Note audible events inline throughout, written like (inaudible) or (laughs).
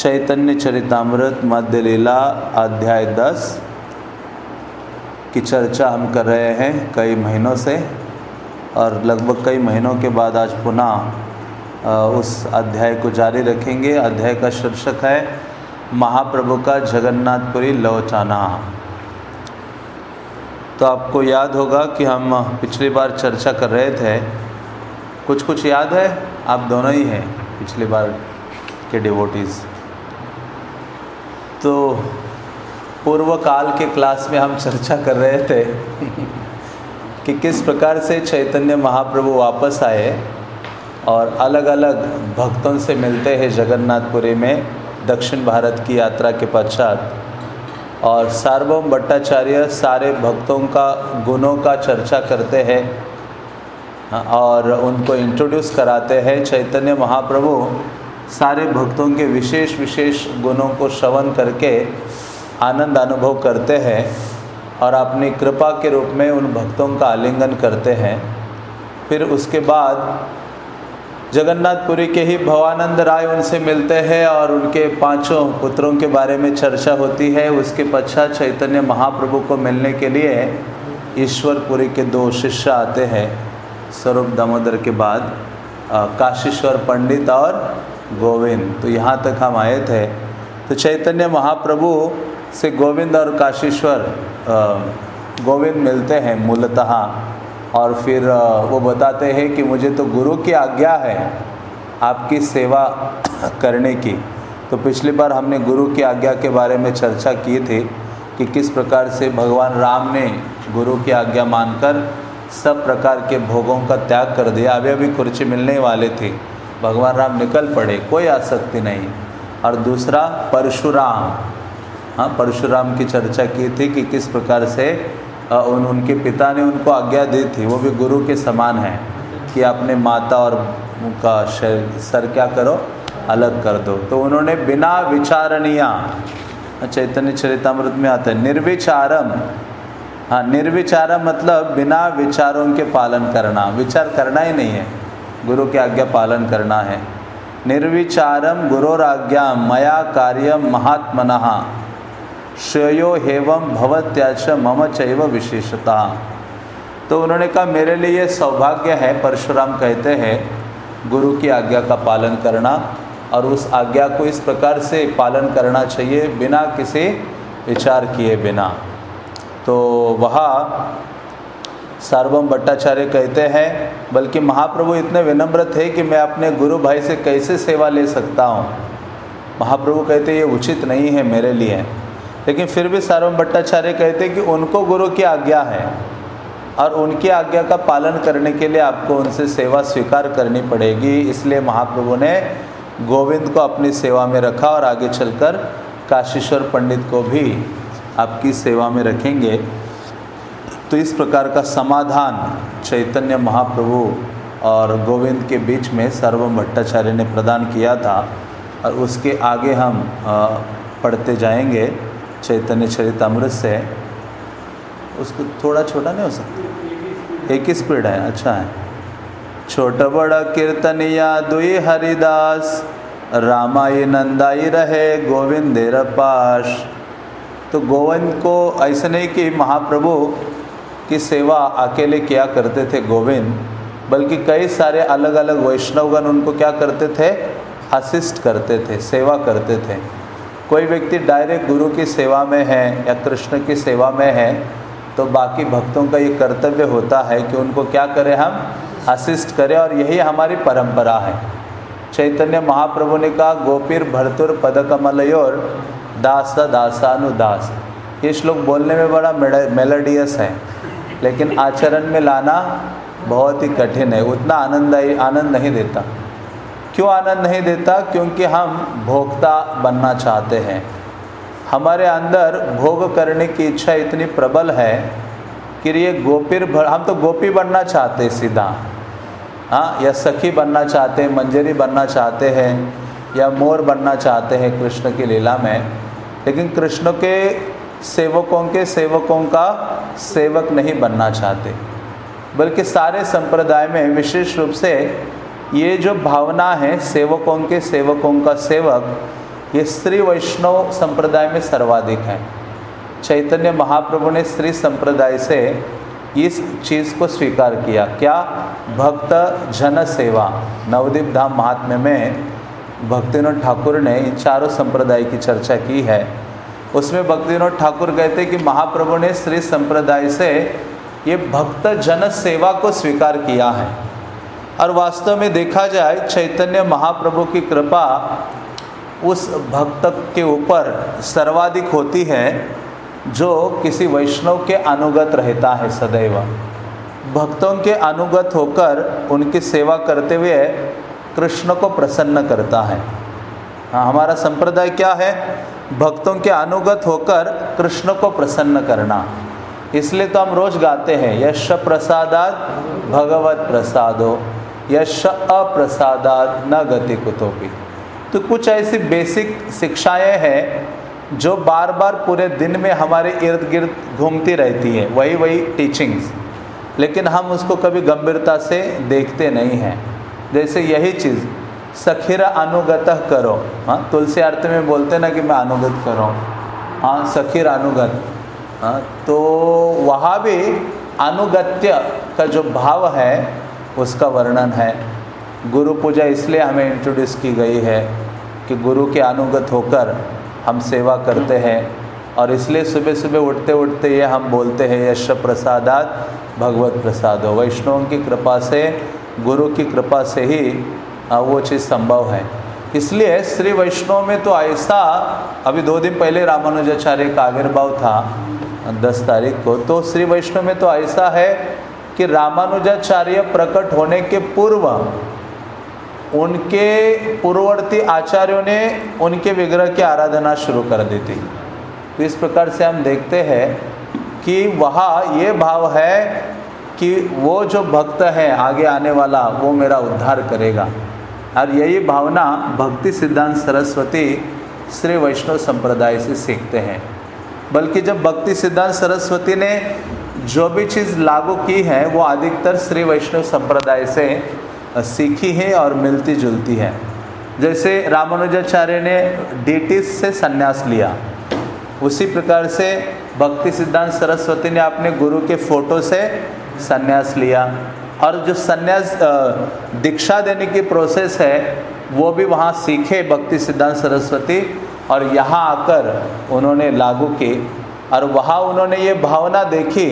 चैतन्य चरितमृत मध्य लीला अध्याय दस की चर्चा हम कर रहे हैं कई महीनों से और लगभग कई महीनों के बाद आज पुनः उस अध्याय को जारी रखेंगे। अध्याय का शीर्षक है, महाप्रभु का जगन्नाथपुरी लौचाना। तो आपको याद होगा कि हम पिछली बार चर्चा कर रहे थे। कुछ कुछ याद है? आप दोनों ही हैं पिछली बार के डिवोटीज़ तो पूर्व काल के क्लास में हम चर्चा कर रहे थे कि किस प्रकार से चैतन्य महाप्रभु वापस आए और अलग अलग भक्तों से मिलते हैं जगन्नाथपुरी में दक्षिण भारत की यात्रा के पश्चात। और सार्वभौम भट्टाचार्य सारे भक्तों का, गुणों का चर्चा करते हैं और उनको इंट्रोड्यूस कराते हैं चैतन्य महाप्रभु। सारे भक्तों के विशेष विशेष गुणों को श्रवण करके आनंद अनुभव करते हैं और अपनी कृपा के रूप में उन भक्तों का आलिंगन करते हैं। फिर उसके बाद जगन्नाथपुरी के ही भवानंद राय उनसे मिलते हैं और उनके पाँचों पुत्रों के बारे में चर्चा होती है। उसके पश्चात चैतन्य महाप्रभु को मिलने के लिए ईश्वरपुरी के दो शिष्य आते हैं, स्वरूप दामोदर के बाद काशीश्वर पंडित और गोविंद। तो यहाँ तक हम आए थे। तो चैतन्य महाप्रभु से गोविंद और काशीश्वर गोविंद मिलते हैं मूलतः। और फिर वो बताते हैं कि मुझे तो गुरु की आज्ञा है आपकी सेवा (coughs) करने की। तो पिछली बार हमने गुरु की आज्ञा के बारे में चर्चा की थी कि किस प्रकार से भगवान राम ने गुरु की आज्ञा मानकर सब प्रकार के भोगों का त्याग कर दिया। अभी अभी खुर्ची मिलने वाले थे। भगवान राम निकल पड़े, कोई आसक्ति नहीं। और दूसरा, परशुराम। हाँ परशुराम की चर्चा की थी कि किस प्रकार से उन, उनके पिता ने उनको आज्ञा दी थी, वो भी गुरु के समान है, कि अपने माता और उनका सर क्या करो, अलग कर दो। तो उन्होंने बिना विचारणीय चैतन्य चरितमृत में आता है, निर्विचारम। हाँ निर्विचारम मतलब बिना विचारों के पालन करना, विचार करना ही नहीं है। गुरु की आज्ञा पालन करना है। निर्विचारम गुरोराज्ञा मया कार्य महात्मन। श्रेयो हेवम भवत्याच मम चैव विशेषता। तो उन्होंने कहा, मेरे लिए सौभाग्य है, परशुराम कहते हैं, गुरु की आज्ञा का पालन करना और उस आज्ञा को इस प्रकार से पालन करना चाहिए, बिना किसी विचार किए बिना। तो वहाँ सार्वम भट्टाचार्य कहते हैं, बल्कि महाप्रभु इतने विनम्र थे कि मैं अपने गुरु भाई से कैसे सेवा ले सकता हूँ? महाप्रभु कहते, ये उचित नहीं है मेरे लिए। लेकिन फिर भी सार्वम भट्टाचार्य कहते कि उनको गुरु की आज्ञा है और उनकी आज्ञा का पालन करने के लिए आपको उनसे सेवा स्वीकार करनी पड़ेगी। इसलिए महाप्रभु ने गोविंद को अपनी सेवा में रखा और आगे चलकर काशीश्वर पंडित को भी आपकी सेवा में रखेंगे। तो इस प्रकार का समाधान चैतन्य महाप्रभु और गोविंद के बीच में सर्वम भट्टाचार्य ने प्रदान किया था और उसके आगे हम पढ़ते जाएँगे चैतन्य चरित अमृत से। उसको थोड़ा छोटा नहीं हो सकता? एक ही स्पीड है अच्छा है। छोटा बड़ा कीर्तनिया दुई हरिदास रामाई नंदाई रहे गोविंदेर पाश। तो गोविंद को ऐसे नहीं कि महाप्रभु की सेवा अकेले किया करते थे गोविंद, बल्कि कई सारे अलग अलग वैष्णवगण उनको क्या करते थे? असिस्ट करते थे, सेवा करते थे। कोई व्यक्ति डायरेक्ट गुरु की सेवा में है या कृष्ण की सेवा में है तो बाकी भक्तों का ये कर्तव्य होता है कि उनको क्या करें हम? असिस्ट करें और यही हमारी परंपरा है। चैतन्य महाप्रभु ने कहा, गोपीर भरतुर पदकमलयोर दास दासानुदास। ये श्लोक बोलने में बड़ा मेलोडियस है। लेकिन आचरण में लाना बहुत ही कठिन है। उतना आनंद आनंद नहीं देता। क्यों आनंद नहीं देता? क्योंकि हम भोक्ता बनना चाहते हैं। हमारे अंदर भोग करने की इच्छा इतनी प्रबल है कि ये गोपीर हम तो गोपी बनना चाहते हैं सीधा। हाँ या सखी बनना चाहते हैं, मंजरी बनना चाहते हैं, या मोर बनना चाहते हैं कृष्ण की लीला में। लेकिन कृष्ण के सेवकों के सेवकों का सेवक नहीं बनना चाहते। बल्कि सारे संप्रदाय में विशेष रूप से ये जो भावना है सेवकों के सेवकों का सेवक, ये श्री वैष्णव संप्रदाय में सर्वाधिक है। चैतन्य महाप्रभु ने श्री संप्रदाय से इस चीज़ को स्वीकार किया। क्या? भक्त जन सेवा। नवदीप धाम महात्म्य में भक्तिनोद ठाकुर ने इन चारों संप्रदाय की चर्चा की है। उसमें भक्तिनोद ठाकुर कहते कि महाप्रभु ने श्री संप्रदाय से ये भक्त जन सेवा को स्वीकार किया है। और वास्तव में देखा जाए, चैतन्य महाप्रभु की कृपा उस भक्त के ऊपर सर्वाधिक होती है, जो किसी वैष्णव के अनुगत रहता है सदैव। भक्तों के अनुगत होकर उनकी सेवा करते हुए कृष्ण को प्रसन्न करता है। हाँ हमारा संप्रदाय क्या है? भक्तों के अनुगत होकर कृष्ण को प्रसन्न करना। इसलिए तो हम रोज गाते हैं, यश प्रसादात भगवत प्रसादो, यश अप्रसादात न गति कुतोपी। तो कुछ ऐसी बेसिक शिक्षाएँ हैं जो बार बार पूरे दिन में हमारे इर्द गिर्द घूमती रहती है वही वही टीचिंग्स लेकिन हम उसको कभी गंभीरता से देखते नहीं हैं। जैसे यही चीज़ सखीर अनुगत करो। हाँ तुलसी आरती में बोलते ना कि मैं अनुगत करो। हाँ सखीर अनुगत। हाँ तो वहाँ भी अनुगत्य का जो भाव है, उसका वर्णन है। गुरु पूजा इसलिए हमें इंट्रोड्यूस की गई है कि गुरु के अनुगत होकर हम सेवा करते हैं और इसलिए सुबह सुबह उठते उठते ये हम बोलते हैं, यश प्रसादात भगवत प्रसाद। हो वैष्णव की कृपा से, गुरु की कृपा से ही वो चीज़ संभव है। इसलिए श्री वैष्णव में तो ऐसा, अभी दो दिन पहले रामानुजाचार्य का आविर्भाव था, दस तारीख को तो श्री वैष्णव में तो ऐसा है कि रामानुजाचार्य प्रकट होने के पूर्व, उनके पूर्ववर्ती आचार्यों ने उनके विग्रह की आराधना शुरू कर दी थी। तो इस प्रकार से हम देखते हैं कि वहाँ ये भाव है कि वो जो भक्त है, आगे आने वाला, वो मेरा उद्धार करेगा। और यही भावना भक्ति सिद्धांत सरस्वती श्री वैष्णव संप्रदाय से सीखते हैं। बल्कि जब भक्ति सिद्धांत सरस्वती ने जो भी चीज़ लागू की है, वो अधिकतर श्री वैष्णव संप्रदाय से सीखी है और मिलती जुलती है। जैसे रामानुजाचार्य ने डीटी से संन्यास लिया। उसी प्रकार से भक्ति सिद्धांत सरस्वती ने अपने गुरु के फ़ोटो से संन्यास लिया। और जो संन्यास दीक्षा देने की प्रोसेस है, वो भी वहाँ सीखे भक्ति सिद्धांत सरस्वती और यहाँ आकर उन्होंने लागू की और वहाँ उन्होंने ये भावना देखी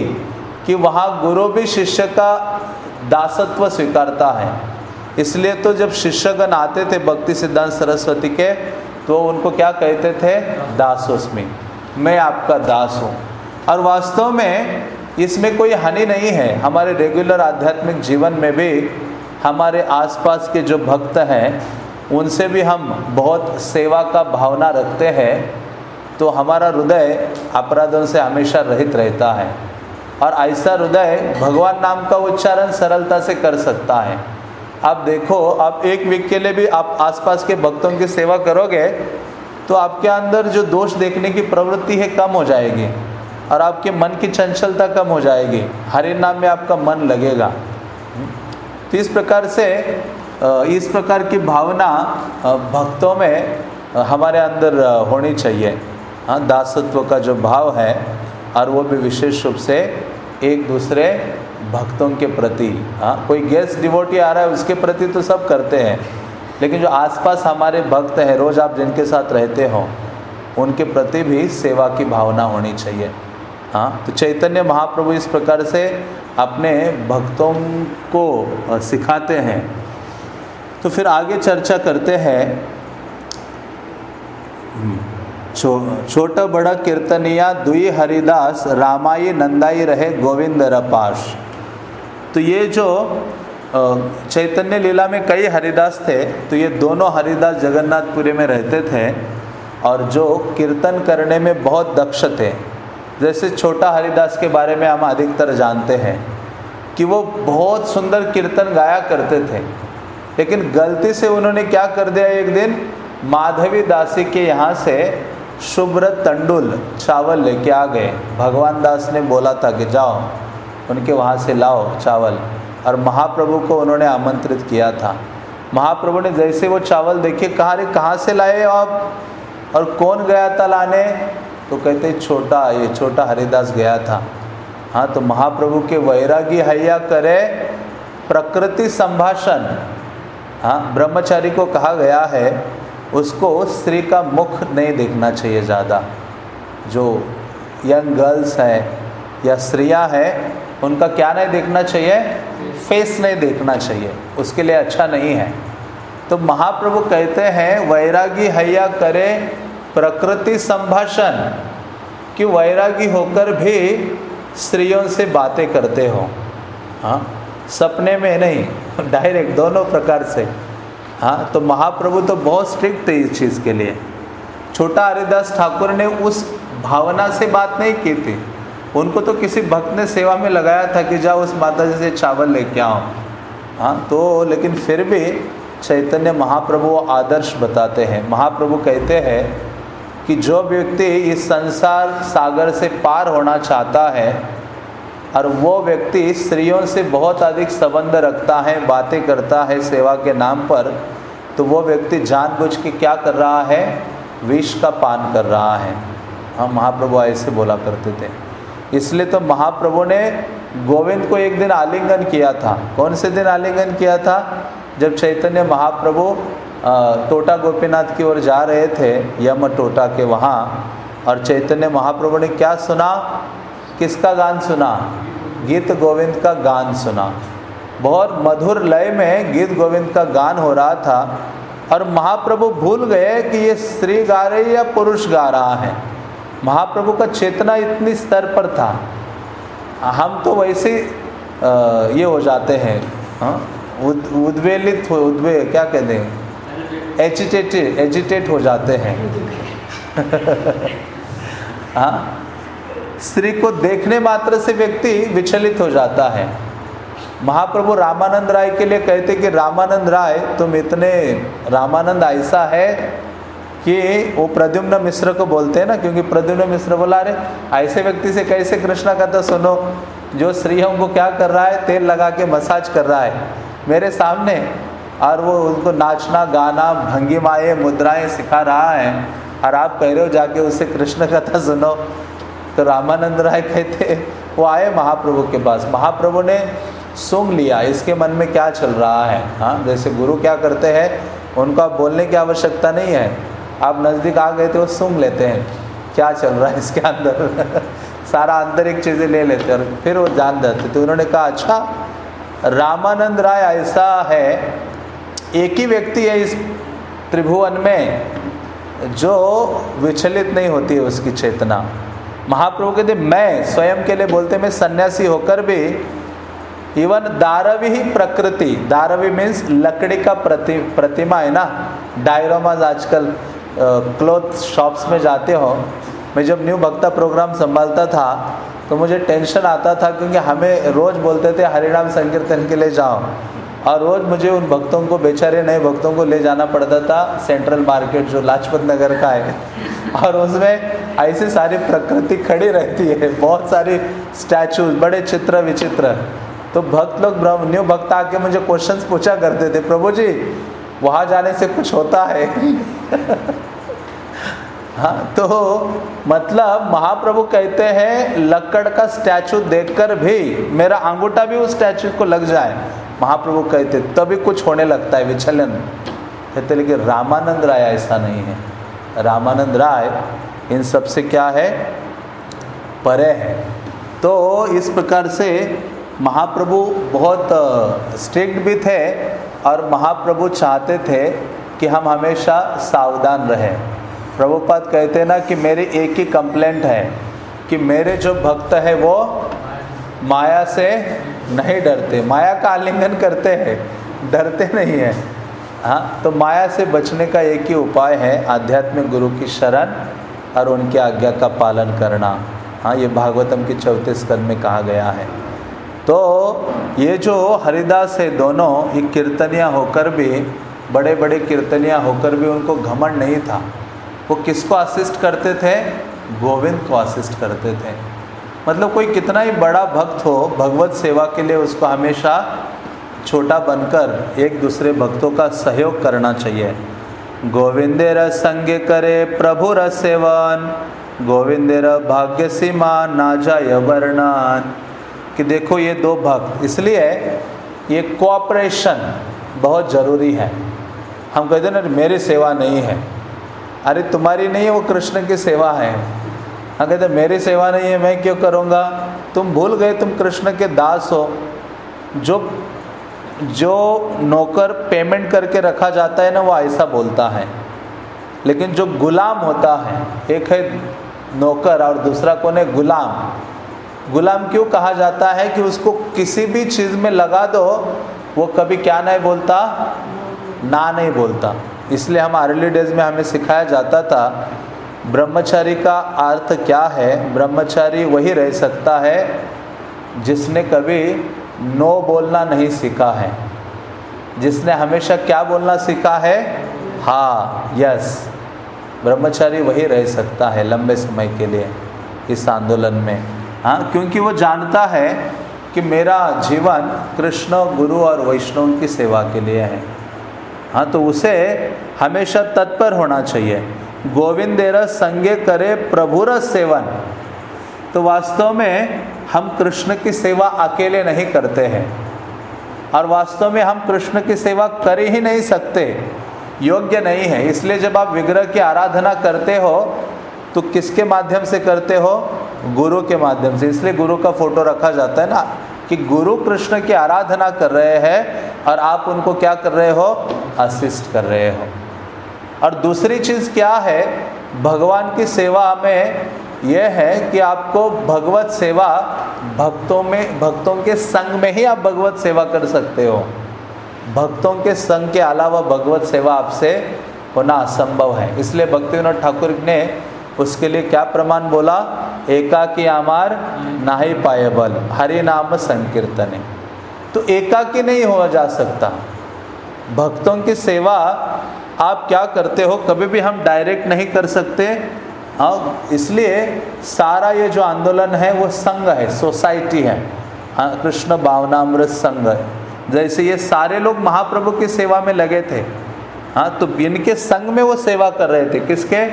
कि वहाँ गुरु भी शिष्य का दासत्व स्वीकारता है। इसलिए तो जब शिष्यगण आते थे भक्ति सिद्धांत सरस्वती के तो उनको क्या कहते थे? दासोस्मी। मैं आपका दास हूँ। और वास्तव में इसमें कोई हानि नहीं है। हमारे रेगुलर आध्यात्मिक जीवन में भी हमारे आसपास के जो भक्त हैं, उनसे भी हम बहुत सेवा का भावना रखते हैं तो हमारा हृदय अपराधों से हमेशा रहित रहता है। और ऐसा हृदय भगवान नाम का उच्चारण सरलता से कर सकता है। आप देखो आप एक वीक के लिए भी आप आसपास के भक्तों की सेवा करोगे तो आपके अंदर जो दोष देखने की प्रवृत्ति है, कम हो जाएगी। और आपके मन की चंचलता कम हो जाएगी। हरि नाम में आपका मन लगेगा। तो इस प्रकार से इस प्रकार की भावना भक्तों में हमारे अंदर होनी चाहिए। हाँ दासत्व का जो भाव है, और वो भी विशेष रूप से एक दूसरे भक्तों के प्रति। हाँ कोई गेस्ट डिवोटी आ रहा है, उसके प्रति तो सब करते हैं। लेकिन जो आसपास हमारे भक्त हैं, रोज़ आप जिनके साथ रहते हो, उनके प्रति भी सेवा की भावना होनी चाहिए। हाँ तो चैतन्य महाप्रभु इस प्रकार से अपने भक्तों को सिखाते हैं। तो फिर आगे चर्चा करते हैं छो, छोटा बड़ा कीर्तनिया दुई हरिदास रामाई नंदाई रहे गोविंद रपाश। तो ये जो चैतन्य लीला में कई हरिदास थे तो ये दोनों हरिदास जगन्नाथपुरी में रहते थे और जो कीर्तन करने में बहुत दक्ष थे। जैसे छोटा हरिदास के बारे में हम अधिकतर जानते हैं कि वो बहुत सुंदर कीर्तन गाया करते थे। लेकिन गलती से उन्होंने क्या कर दिया एक दिन? माधवी दासी के यहाँ से शुभ्र तंडुल, चावल लेके आ गए। भगवान दास ने बोला था कि जाओ, उनके वहाँ से लाओ चावल। और महाप्रभु को उन्होंने आमंत्रित किया था। महाप्रभु ने जैसे वो चावल देखे, कहा कहाँ से लाए आप? और कौन गया था लाने? तो कहते छोटा, ये छोटा हरिदास गया था। हाँ तो महाप्रभु के वैरागी हैया करे प्रकृति संभाषण। हाँ ब्रह्मचारी को कहा गया है, उसको स्त्री का मुख नहीं देखना चाहिए ज़्यादा। जो यंग गर्ल्स हैं या स्त्रियाँ हैं, उनका क्या नहीं देखना चाहिए? फेस नहीं देखना चाहिए। उसके लिए अच्छा नहीं है। तो महाप्रभु कहते हैं, वैरागी हैया करे प्रकृति संभाषण कि वैरागी होकर भी स्त्रियों से बातें करते हो। हाँ सपने में नहीं, (laughs) डायरेक्ट दोनों प्रकार से। हाँ तो महाप्रभु तो बहुत स्ट्रिक्ट थे इस चीज़ के लिए। छोटा हरिदास ठाकुर ने उस भावना से बात नहीं की थी। उनको तो किसी भक्त ने सेवा में लगाया था कि जाओ उस माता जी से चावल लेके आओ। हाँ तो लेकिन फिर भी चैतन्य महाप्रभु आदर्श बताते हैं। महाप्रभु कहते हैं कि जो व्यक्ति इस संसार सागर से पार होना चाहता है और वो व्यक्ति स्त्रियों से बहुत अधिक संबंध रखता है, बातें करता है सेवा के नाम पर तो वो व्यक्ति जानबूझ के क्या कर रहा है? विष का पान कर रहा है। हम महाप्रभु ऐसे बोला करते थे। इसलिए तो महाप्रभु ने गोविंद को एक दिन आलिंगन किया था। कौन से दिन आलिंगन किया था? जब चैतन्य महाप्रभु टोटा गोपीनाथ की ओर जा रहे थे, यम टोटा के वहाँ, और चैतन्य महाप्रभु ने क्या सुना? किसका गान सुना? गीत गोविंद का गान सुना। बहुत मधुर लय में गीत गोविंद का गान हो रहा था, और महाप्रभु भूल गए कि ये स्त्री गा रही या पुरुष गा रहा है। महाप्रभु का चेतना इतनी स्तर पर था। हम तो वैसे ये हो जाते हैं हाँ उद्वेलित हो, उद्वे, क्या कहते हैं? एजिटेटेड एजिटेट हो जाते हैं। (laughs) हाँ? स्त्री को देखने मात्र से व्यक्ति विचलित हो जाता है। महाप्रभु रामानंद राय के लिए कहते कि रामानंद राय, तुम इतने रामानंद ऐसा है कि वो प्रद्युम्न मिश्र को बोलते हैं ना, क्योंकि प्रद्युम्न मिश्र बोला रहे ऐसे व्यक्ति से कैसे कृष्णा कथा सुनो, जो स्त्रियों को क्या कर रहा है, तेल लगा के मसाज कर रहा है। मेरे सामने और वो उनको नाचना, गाना, भंगिमाएँ, मुद्राएँ सिखा रहा है। और आप कह रहे हो जाके उससे कृष्ण कथा सुनो। तो रामानंद राय कहते, वो आए महाप्रभु के पास। महाप्रभु ने सुन लिया। इसके मन में क्या चल रहा है? हाँ जैसे गुरु क्या करते हैं, उनको बोलने की आवश्यकता नहीं है। आप नज़दीक आ गए थे वो सुन लेते हैं। क्या चल रहा है इसके अंदर? (laughs) सारा आंतरिक चीज़ें ले लेते और फिर वो जान जाते तो उन्होंने कहा अच्छा रामानंद राय ऐसा है एक ही व्यक्ति है इस त्रिभुवन में जो विचलित नहीं होती है उसकी चेतना। महाप्रभु कहते, मैं स्वयं के लिए बोलते, मैं सन्यासी होकर भी इवन दारवी ही प्रकृति, दारवी मीन्स लकड़ी का प्रति, प्रतिमा है ना? डायरोमाज आजकल क्लोथ शॉप्स में जाते हो। मैं जब न्यू भक्ता प्रोग्राम संभालता था तो मुझे टेंशन आता था क्योंकि हमें रोज़ बोलते थे, हरिनाम संकीर्तन के लिए जाओ। और रोज़ मुझे उन भक्तों को, बेचारे नए भक्तों को ले जाना पड़ता था सेंट्रल मार्केट, जो लाजपत नगर का है। और उसमें ऐसी सारी प्रकृति खड़ी रहती है, बहुत सारी स्टैचूज बड़े चित्र विचित्र। तो भक्त लोग न्यू भक्त आके मुझे क्वेश्चंस पूछा करते थे, प्रभु जी, वहाँ जाने से कुछ होता है? हाँ तो मतलब महाप्रभु कहते हैं लक्कड़ का स्टैचू देखकर भी, मेरा अंगूठा भी उस स्टैचू को लग जाए। महाप्रभु कहते, तभी कुछ होने लगता है विचलन। कहते, लेकिन रामानंद राय ऐसा नहीं है। रामानंद राय, इन सबसे क्या है? परे है। तो इस प्रकार से महाप्रभु बहुत स्ट्रिक्ट भी थे और महाप्रभु चाहते थे कि हम हमेशा सावधान रहें। प्रभुपाद कहते ना कि मेरी एक ही कंप्लेंट है कि मेरे जो भक्त है वो माया से नहीं डरते। माया का आलिंगन करते हैं, डरते नहीं हैं। हाँ तो माया से बचने का एक ही उपाय है आध्यात्मिक गुरु की शरण और उनकी आज्ञा का पालन करना। हाँ ये भागवतम के चौथे स्कंद में कहा गया है। तो ये जो हरिदास है दोनों, ये कीर्तनियाँ होकर भी बड़े बड़े कीर्तनियाँ होकर भी उनको घमंड नहीं था। वो किसको असिस्ट करते थे? गोविंद को असिस्ट करते थे। मतलब कोई कितना ही बड़ा भक्त हो, भगवत सेवा के लिए उसको हमेशा छोटा बनकर एक दूसरे भक्तों का सहयोग करना चाहिए। गोविंदेर संग करे प्रभु सेवन, गोविंदेर भाग्य सीमा ना जाय वर्णन। कि देखो ये दो भक्त, इसलिए ये कोऑपरेशन बहुत ज़रूरी है। हम कहते हैं ना, मेरी सेवा नहीं है। अरे तुम्हारी नहीं है वो कृष्ण की सेवा है। हाँ कहते, मेरी सेवा नहीं है, मैं क्यों करूँगा? तुम भूल गए, तुम कृष्ण के दास हो। जो जो नौकर पेमेंट करके रखा जाता है ना, वो ऐसा बोलता है। लेकिन जो गुलाम होता है, एक है नौकर और दूसरा कौन है? गुलाम। गुलाम क्यों कहा जाता है कि उसको किसी भी चीज़ में लगा दो, वो कभी क्या नहीं बोलता? ना नहीं बोलता। इसलिए हम अर्ली डेज़ में हमें सिखाया जाता था, ब्रह्मचारी का अर्थ क्या है? ब्रह्मचारी वही रह सकता है जिसने कभी नो बोलना नहीं सीखा है। जिसने हमेशा क्या बोलना सीखा है? हाँ यस ब्रह्मचारी वही रह सकता है लंबे समय के लिए इस आंदोलन में। हाँ क्योंकि वो जानता है कि मेरा जीवन कृष्ण, गुरु और वैष्णव की सेवा के लिए है। हाँ तो उसे हमेशा तत्पर होना चाहिए। गोविंदेर संगे करे प्रभुर सेवन। तो वास्तव में हम कृष्ण की सेवा अकेले नहीं करते हैं। और वास्तव में हम कृष्ण की सेवा कर ही नहीं सकते। योग्य नहीं है। इसलिए जब आप विग्रह की आराधना करते हो तो किसके माध्यम से करते हो? गुरु के माध्यम से। इसलिए गुरु का फ़ोटो रखा जाता है ना, कि गुरु कृष्ण की आराधना कर रहे हैं और आप उनको क्या कर रहे हो? असिस्ट कर रहे हो। और दूसरी चीज़ क्या है? भगवान की सेवा में यह है कि आपको भगवत सेवा भक्तों में, भक्तों के संग में ही आप भगवत सेवा कर सकते हो। भक्तों के संग के अलावा भगवत सेवा आपसे होना असंभव है। इसलिए भक्ति विनोद ठाकुर ने उसके लिए क्या प्रमाण बोला? एका की आमार ना ही पाए बल हरि नाम संकीर्तन। तो एकाकी नहीं हो जा सकता। भक्तों की सेवा आप क्या करते हो, कभी भी हम डायरेक्ट नहीं कर सकते। हाँ इसलिए सारा ये जो आंदोलन है, वो संघ है सोसाइटी है। हाँ कृष्ण भावनामृत संघ है। जैसे ये सारे लोग महाप्रभु की सेवा में लगे थे। हाँ तो इनके संग में वो सेवा कर रहे थे। किसके?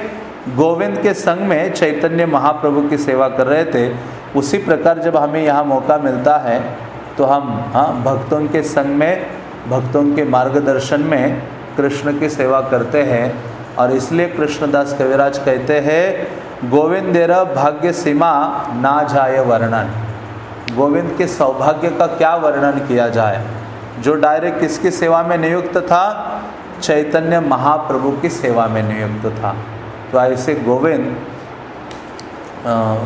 गोविंद के संग में चैतन्य महाप्रभु की सेवा कर रहे थे। उसी प्रकार जब हमें यहाँ मौका मिलता है तो हम हाँ भक्तों के संग में, भक्तों के मार्गदर्शन में कृष्ण की सेवा करते हैं और इसलिए कृष्णदास कविराज कहते हैं, गोविंदेर भाग्य सीमा ना जाए वर्णन। गोविंद के सौभाग्य का क्या वर्णन किया जाए? जो डायरेक्ट किसकी सेवा में नियुक्त था? चैतन्य महाप्रभु की सेवा में नियुक्त था। तो ऐसे गोविंद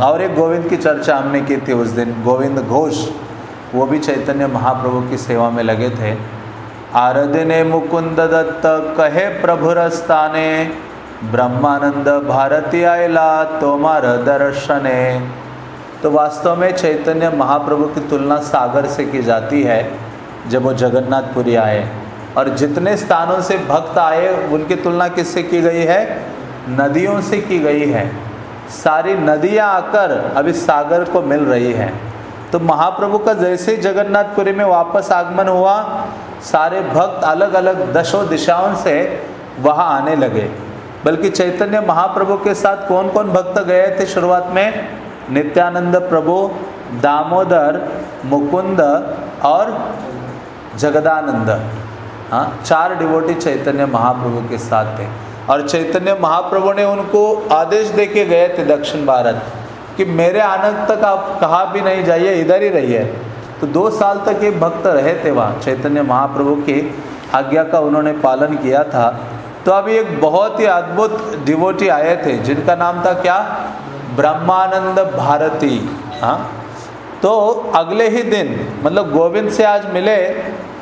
और एक गोविंद की चर्चा हमने की थी उस दिन, गोविंद घोष। वो भी चैतन्य महाप्रभु की सेवा में लगे थे। आरदिने मुकुंद दत्त कहे प्रभुरस्ताने ब्रह्मानंद भारती आयला तोमार दर्शने। तो वास्तव में चैतन्य महाप्रभु की तुलना सागर से की जाती है, जब वो जगन्नाथपुरी आए। और जितने स्थानों से भक्त आए, उनकी तुलना किससे की गई है? नदियों से की गई है। सारी नदियाँ आकर अभी सागर को मिल रही है। तो महाप्रभु का जैसे जगन्नाथपुरी में वापस आगमन हुआ, सारे भक्त अलग अलग दशों दिशाओं से वहाँ आने लगे। बल्कि चैतन्य महाप्रभु के साथ कौन कौन भक्त गए थे शुरुआत में? नित्यानंद प्रभु, दामोदर, मुकुंद और जगदानंद। हाँ चार डिवोटी चैतन्य महाप्रभु के साथ थे। और चैतन्य महाप्रभु ने उनको आदेश दे के गए थे दक्षिण भारत। कि मेरे आनंद तक आप कहा भी नहीं जाइए, इधर ही रहिए। तो दो साल तक ये भक्त रहे थे वहाँ, चैतन्य महाप्रभु की आज्ञा का उन्होंने पालन किया था। तो अभी एक बहुत ही अद्भुत डिवोटी आए थे, जिनका नाम था क्या? ब्रह्मानंद भारती। हाँ? तो अगले ही दिन मतलब गोविंद से आज मिले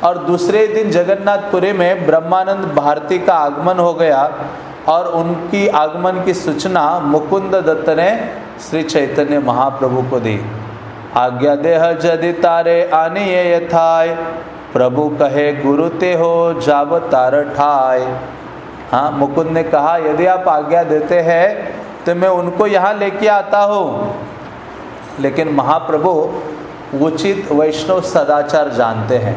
और दूसरे दिन जगन्नाथपुरी में ब्रह्मानंद भारती का आगमन हो गया। और उनकी आगमन की सूचना मुकुंद दत्त ने श्री चैतन्य महाप्रभु को दी। आज्ञा देह जदि तारे आनिए यथाय, प्रभु कहे गुरु ते हो जाब तार ठाय। हाँ मुकुंद ने कहा, यदि आप आज्ञा देते हैं तो मैं उनको यहाँ लेके आता हूँ। लेकिन महाप्रभु उचित वैष्णव सदाचार जानते हैं।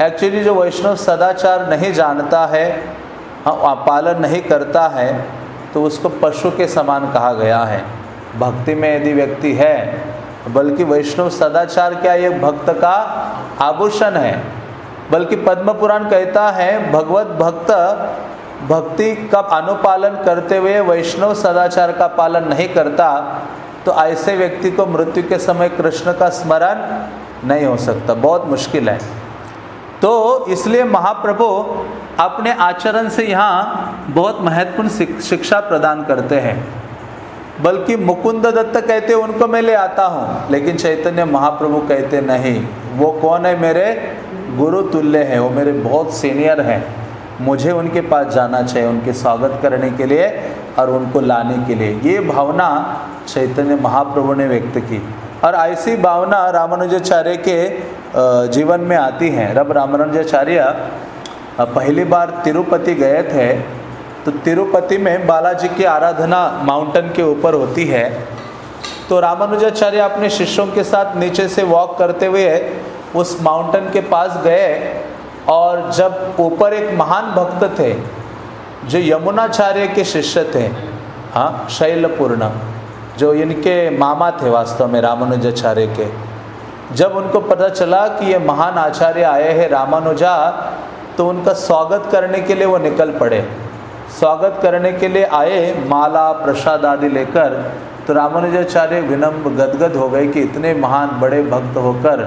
एक्चुअली जो वैष्णव सदाचार नहीं जानता है हाँ पालन नहीं करता है तो उसको पशु के समान कहा गया है। भक्ति में यदि व्यक्ति है, बल्कि वैष्णव सदाचार क्या ये भक्त का आभूषण है, बल्कि पद्म पुराण कहता है, भगवत भक्त, भक्ति का अनुपालन करते हुए वैष्णव सदाचार का पालन नहीं करता तो ऐसे व्यक्ति को मृत्यु के समय कृष्ण का स्मरण नहीं हो सकता। बहुत मुश्किल है। तो इसलिए महाप्रभु अपने आचरण से यहाँ बहुत महत्वपूर्ण शिक्षा प्रदान करते हैं। बल्कि मुकुंद दत्त कहते उनको मैं ले आता हूँ। लेकिन चैतन्य महाप्रभु कहते नहीं, वो कौन है मेरे गुरु तुल्य है? वो मेरे बहुत सीनियर हैं। मुझे उनके पास जाना चाहिए, उनके स्वागत करने के लिए और उनको लाने के लिए। ये भावना चैतन्य महाप्रभु ने व्यक्त की। और ऐसी भावना रामानुजाचार्य के जीवन में आती है। रब रामानुजाचार्य पहली बार तिरुपति गए थे तो तिरुपति में बालाजी की आराधना माउंटेन के ऊपर होती है। तो रामानुजाचार्य अपने शिष्यों के साथ नीचे से वॉक करते हुए उस माउंटेन के पास गए और जब ऊपर एक महान भक्त थे, जो यमुनाचार्य के शिष्य थे हाँ शैलपूर्ण जो इनके मामा थे वास्तव में रामानुजाचार्य के। जब उनको पता चला कि ये महान आचार्य आए हैं रामानुजा तो उनका स्वागत करने के लिए वो निकल पड़े। स्वागत करने के लिए आए, माला, प्रसाद आदि लेकर तो रामानुजाचार्य विनम्र गदगद हो गए कि इतने महान बड़े भक्त होकर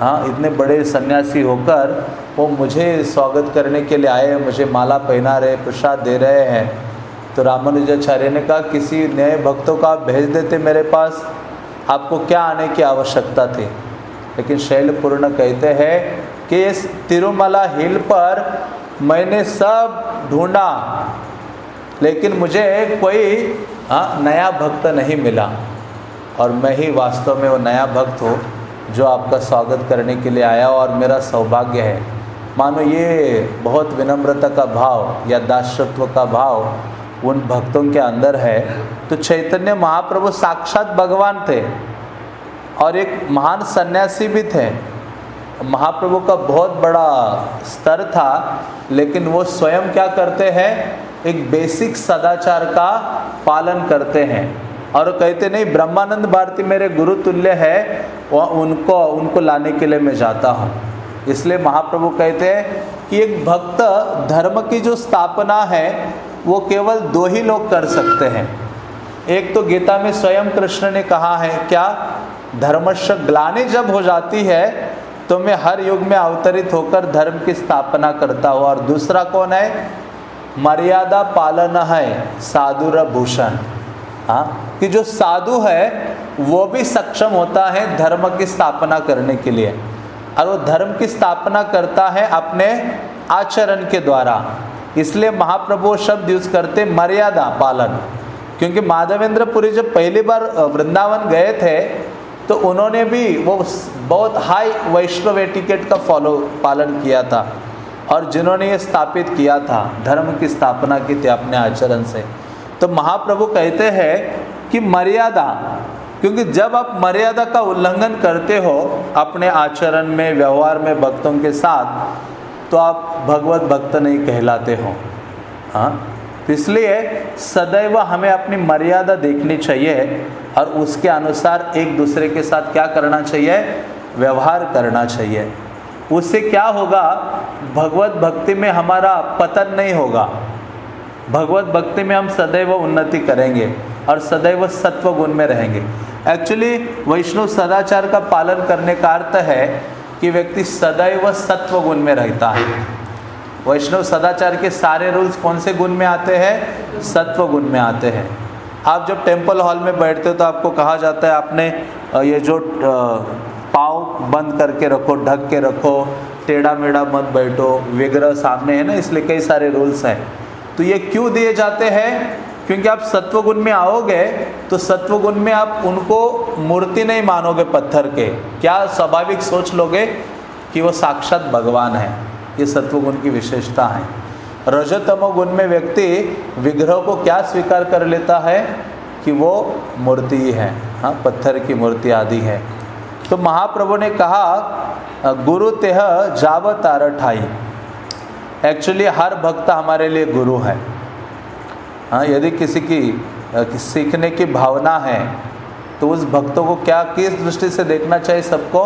हाँ इतने बड़े सन्यासी होकर, वो मुझे स्वागत करने के लिए आए मुझे माला पहना रहे प्रसाद दे रहे हैं। तो रामानुजाचार्य ने कहा, किसी नए भक्तों को आप भेज देते मेरे पास, आपको क्या आने की आवश्यकता थी? लेकिन शैलपूर्ण कहते हैं कि इस तिरुमला हिल पर मैंने सब ढूंढा, लेकिन मुझे कोई हाँ नया भक्त नहीं मिला। और मैं ही वास्तव में वो नया भक्त हूँ, जो आपका स्वागत करने के लिए आया और मेरा सौभाग्य है। मानो ये बहुत विनम्रता का भाव या दासत्व का भाव उन भक्तों के अंदर है तो चैतन्य महाप्रभु साक्षात भगवान थे और एक महान सन्यासी भी थे। महाप्रभु का बहुत बड़ा स्तर था, लेकिन वो स्वयं क्या करते हैं, एक बेसिक सदाचार का पालन करते हैं। और कहते, नहीं, ब्रह्मानंद भारती मेरे गुरु तुल्य है, वह उनको उनको लाने के लिए मैं जाता हूँ। इसलिए महाप्रभु कहते हैं कि एक भक्त धर्म की जो स्थापना है वो केवल दो ही लोग कर सकते हैं। एक तो गीता में स्वयं कृष्ण ने कहा है, क्या धर्मश ग्लानी जब हो जाती है तो मैं हर युग में अवतरित होकर धर्म की स्थापना करता हूँ। और दूसरा कौन है? मर्यादा पालन है साधुर भूषण। हाँ कि जो साधु है, वो भी सक्षम होता है धर्म की स्थापना करने के लिए। और वो धर्म की स्थापना करता है अपने आचरण के द्वारा। इसलिए महाप्रभु शब्द यूज़ करते मर्यादा पालन। क्योंकि माधवेंद्र पुरी जब पहली बार वृंदावन गए थे तो उन्होंने भी वो बहुत हाई वैष्णव एटिकेट का फॉलो, पालन किया था। और जिन्होंने ये स्थापित किया था, धर्म की स्थापना की थी अपने आचरण से। तो महाप्रभु कहते हैं कि मर्यादा, क्योंकि जब आप मर्यादा का उल्लंघन करते हो, अपने आचरण में, व्यवहार में, भक्तों के साथ तो आप भगवत भक्त नहीं कहलाते हो। हाँ? तो इसलिए सदैव हमें अपनी मर्यादा देखनी चाहिए और उसके अनुसार एक दूसरे के साथ क्या करना चाहिए? व्यवहार करना चाहिए। उससे क्या होगा? भगवत भक्ति में हमारा पतन नहीं होगा। भगवत भक्ति में हम सदैव उन्नति करेंगे और सदैव सत्व गुण में रहेंगे। एक्चुअली वैष्णव सदाचार का पालन करने का अर्थ है कि व्यक्ति सदैव सत्व गुण में रहता है। वैष्णव सदाचार के सारे रूल्स कौन से गुण में आते हैं? सत्व गुण में आते हैं। आप जब टेंपल हॉल में बैठते हो तो आपको कहा जाता है, आपने ये जो पाँव बंद करके रखो, ढक के रखो टेढ़ा मेढ़ा मत बैठो, विग्रह सामने है ना, इसलिए कई सारे रूल्स हैं। तो ये क्यों दिए जाते हैं? क्योंकि आप सत्वगुण में आओगे तो सत्वगुण में आप उनको मूर्ति नहीं मानोगे पत्थर के। क्या स्वाभाविक सोच लोगे कि वो साक्षात भगवान है? ये सत्वगुण की विशेषता है। रजतमो गुण में व्यक्ति विग्रह को क्या स्वीकार कर लेता है? कि वो मूर्ति ही है। हाँ पत्थर की मूर्ति आदि है। तो महाप्रभु ने कहा, गुरु तेह जाव तार ठाई एक्चुअली हर भक्त हमारे लिए गुरु है। हाँ यदि किसी की सीखने की भावना है तो उस भक्तों को क्या, किस दृष्टि से देखना चाहिए सबको?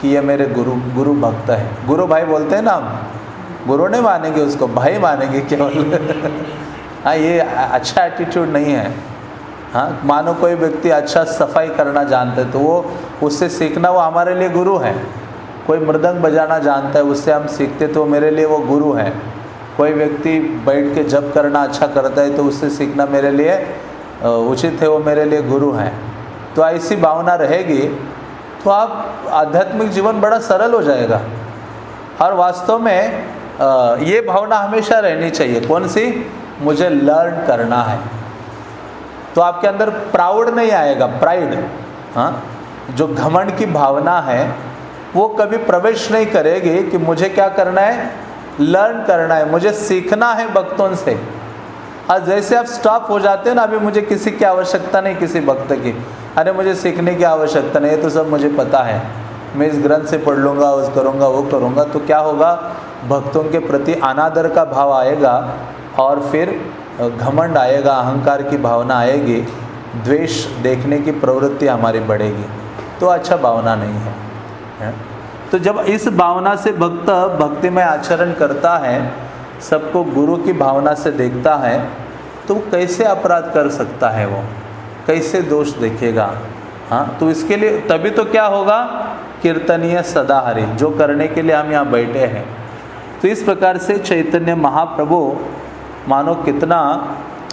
कि ये मेरे गुरु गुरु भक्त है। गुरु भाई बोलते हैं ना हम, गुरु नहीं मानेंगे उसको, भाई मानेंगे केवल। (laughs) हाँ ये अच्छा एटीट्यूड नहीं है। हाँ मानो कोई व्यक्ति अच्छा सफ़ाई करना जानते तो वो उससे सीखना वो हमारे लिए गुरु है। कोई मृदंग बजाना जानता है, उससे हम सीखते तो मेरे लिए वो गुरु है। कोई व्यक्ति बैठ के जप करना अच्छा करता है तो उससे सीखना मेरे लिए उचित है, वो मेरे लिए गुरु हैं। तो ऐसी भावना रहेगी तो आप आध्यात्मिक जीवन बड़ा सरल हो जाएगा। और वास्तव में ये भावना हमेशा रहनी चाहिए, कौन सी? मुझे लर्न करना है। तो आपके अंदर प्राउड नहीं आएगा प्राइड हाँ? जो घमंड की भावना है, वो कभी प्रवेश नहीं करेगी कि मुझे क्या करना है? लर्न करना है मुझे सीखना है भक्तों से। और जैसे आप स्टॉप हो जाते हैं ना अभी मुझे किसी की आवश्यकता नहीं किसी भक्त की। अरे मुझे सीखने की आवश्यकता नहीं तो सब मुझे पता है। मैं इस ग्रंथ से पढ़ लूँगा उस करूँगा वो करूँगा तो क्या होगा? भक्तों के प्रति अनादर का भाव आएगा और फिर घमंड आएगा अहंकार की भावना आएगी द्वेष देखने की प्रवृत्ति हमारी बढ़ेगी। तो अच्छा भावना नहीं है, है? तो जब इस भावना से भक्त भक्ति में आचरण करता है, सबको गुरु की भावना से देखता है तो कैसे अपराध कर सकता है वो? कैसे दोष देखेगा? हाँ तो इसके लिए तभी तो क्या होगा? कीर्तनीय सदाहरि, जो करने के लिए हम यहाँ बैठे हैं। तो इस प्रकार से चैतन्य महाप्रभु, मानो कितना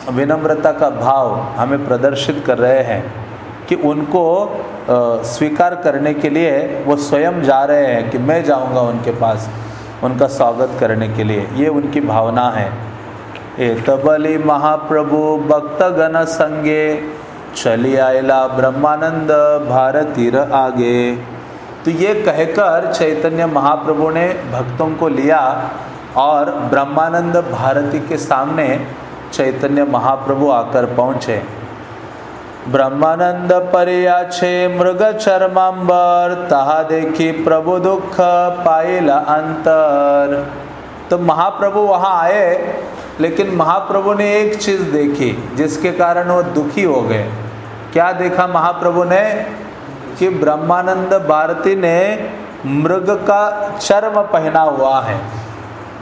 विनम्रता का भाव हमें प्रदर्शित कर रहे हैं। कि उनको स्वीकार करने के लिए वो स्वयं जा रहे हैं कि मैं जाऊँगा उनके पास, उनका स्वागत करने के लिए। ये उनकी भावना है। ए तबली महाप्रभु भक्त गण संगे, चली आयला ब्रह्मानंद भारती भारतीर आगे। तो ये कहकर चैतन्य महाप्रभु ने भक्तों को लिया और ब्रह्मानंद भारती के सामने चैतन्य महाप्रभु आकर पहुँचे। ब्रह्मानंद परियाछे मृग चरमांबर, तहा देखी प्रभु दुख पाइला अंतर. तो महाप्रभु वहाँ आए, लेकिन महाप्रभु ने एक चीज़ देखी, जिसके कारण वो दुखी हो गए। क्या देखा महाप्रभु ने कि ब्रह्मानंद भारती ने मृग का चर्म पहना हुआ है।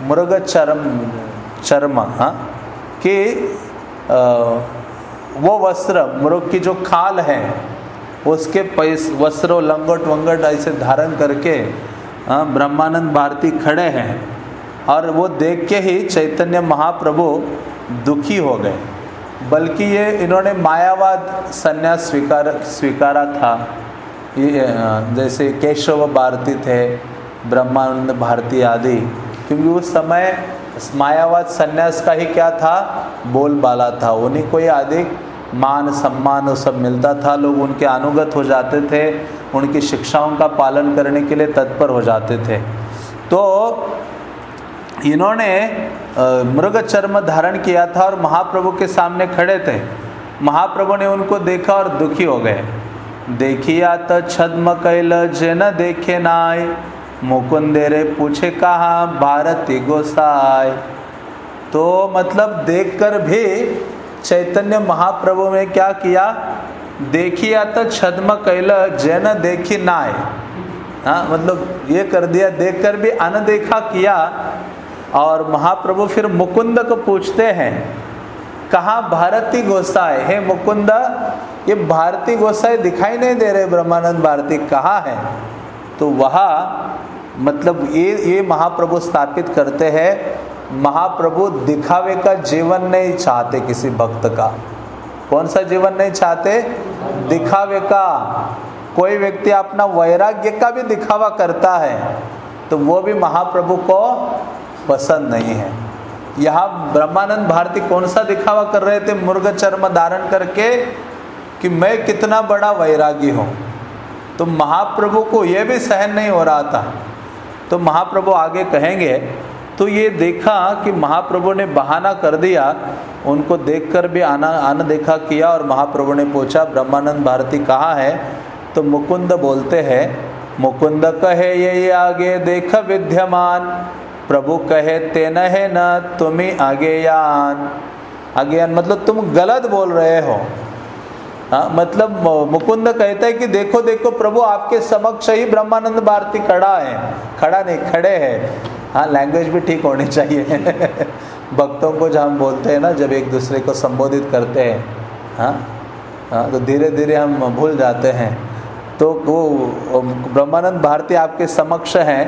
मृग चर्म चर्म हाँ? कि वो वस्त्र, मृग की जो खाल है, उसके पैस, वस्त्र, लंगट वंगट ऐसे धारण करके हाँ ब्रह्मानंद भारती खड़े हैं और वो देख के ही चैतन्य महाप्रभु दुखी हो गए। बल्कि ये इन्होंने मायावाद संन्यास स्वीकार, स्वीकारा था। ये जैसे केशव भारती थे, ब्रह्मानंद भारती आदि, क्योंकि उस समय मायावाद संन्यास का ही क्या था? बोलबाला था। उन्हीं को अधिक मान, सम्मान सब मिलता था। लोग उनके अनुगत हो जाते थे। उनकी शिक्षाओं का पालन करने के लिए तत्पर हो जाते थे। तो इन्होंने मृग चर्म धारण किया था और महाप्रभु के सामने खड़े थे। महाप्रभु ने उनको देखा और दुखी हो गए। देखिया तो छद्म कैल न देखे नाय मुकुंदेरे पूछे, कहा भारती गोसाई? तो मतलब देखकर भी चैतन्य महाप्रभु में क्या किया? देखिया तो छद्म कैल जैन देखी नाय। हाँ मतलब ये कर दिया, देखकर भी अनदेखा किया। और महाप्रभु फिर मुकुंद को पूछते हैं, कहा भारती गोसाई? हे मुकुंद, ये भारती गोसाई दिखाई नहीं दे रहे, ब्रह्मानंद भारती कहाँ है? तो वहाँ मतलब ये ये महाप्रभु स्थापित करते हैं, महाप्रभु दिखावे का जीवन नहीं चाहते किसी भक्त का। कौन सा जीवन नहीं चाहते? दिखावे का। कोई व्यक्ति अपना वैराग्य का भी दिखावा करता है तो वो भी महाप्रभु को पसंद नहीं है। यहाँ ब्रह्मानंद भारती कौन सा दिखावा कर रहे थे? मुर्ग चर्म धारण करके कि मैं कितना बड़ा वैरागी हूँ। तो महाप्रभु को यह भी सहन नहीं हो रहा था। तो महाप्रभु आगे कहेंगे तो ये देखा कि महाप्रभु ने बहाना कर दिया, उनको देखकर भी आना आना देखा किया और महाप्रभु ने पूछा, ब्रह्मानंद भारती कहाँ है? तो मुकुंद बोलते हैं, मुकुंद कहे, ये आगे देख विद्यमान, प्रभु कहे, तेन है न, तुम्ही आगेयान आगेयान मतलब तुम गलत बोल रहे हो। हाँ मतलब मुकुंद कहता है कि देखो देखो, प्रभु, आपके समक्ष ही ब्रह्मानंद भारती खड़ा है। खड़ा नहीं, खड़े है। हाँ लैंग्वेज भी ठीक होनी चाहिए। (laughs) भक्तों को जब हम बोलते हैं ना, जब एक दूसरे को संबोधित करते हैं हाँ हाँ तो धीरे धीरे हम भूल जाते हैं। तो वो ब्रह्मानंद भारती आपके समक्ष हैं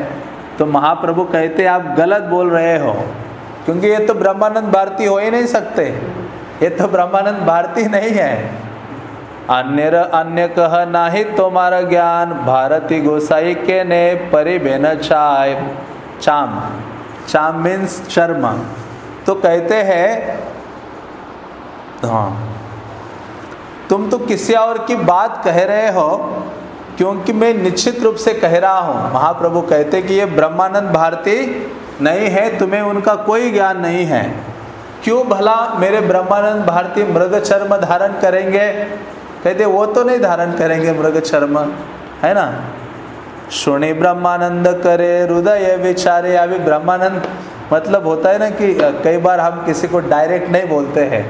तो महाप्रभु कहते आप गलत बोल रहे हो। क्योंकि ये तो ब्रह्मानंद भारती हो ही नहीं सकते। ये तो ब्रह्मानंद भारती नहीं है। अन्य अन्य कह नाही तुम्हारा ज्ञान। भारती गोसाई के ने परिबेन चाय चाम। चाम मीन्स शर्मा। तो कहते हैं हाँ। तुम तो किसी और की बात कह रहे हो, क्योंकि मैं निश्चित रूप से कह रहा हूँ। महाप्रभु कहते कि ये ब्रह्मानंद भारती नहीं है, तुम्हें उनका कोई ज्ञान नहीं है। क्यों भला मेरे ब्रह्मानंद भारती मृग चर्म धारण करेंगे? कहते वो तो नहीं धारण करेंगे मृग चर्म है ना? सुनी ब्रह्मानंद करे हृदय विचारे अभी ब्रह्मानंद मतलब होता है ना कि कई बार हम किसी को डायरेक्ट नहीं बोलते हैं।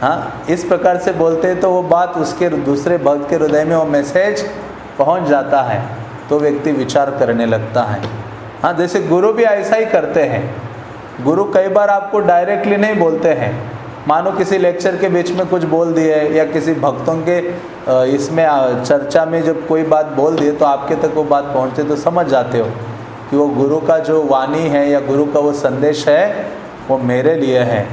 हाँ इस प्रकार से बोलते हैं तो वो बात उसके दूसरे भक्त के हृदय में वो मैसेज पहुँच जाता है तो व्यक्ति विचार करने लगता है। हाँ जैसे गुरु भी ऐसा ही करते हैं। गुरु कई बार आपको डायरेक्टली नहीं बोलते हैं। मानो किसी लेक्चर के बीच में कुछ बोल दिए या किसी भक्तों के इसमें चर्चा में जब कोई बात बोल दिए तो आपके तक वो बात पहुँचते तो समझ जाते हो कि वो गुरु का जो वाणी है या गुरु का वो संदेश है, वो मेरे लिए है।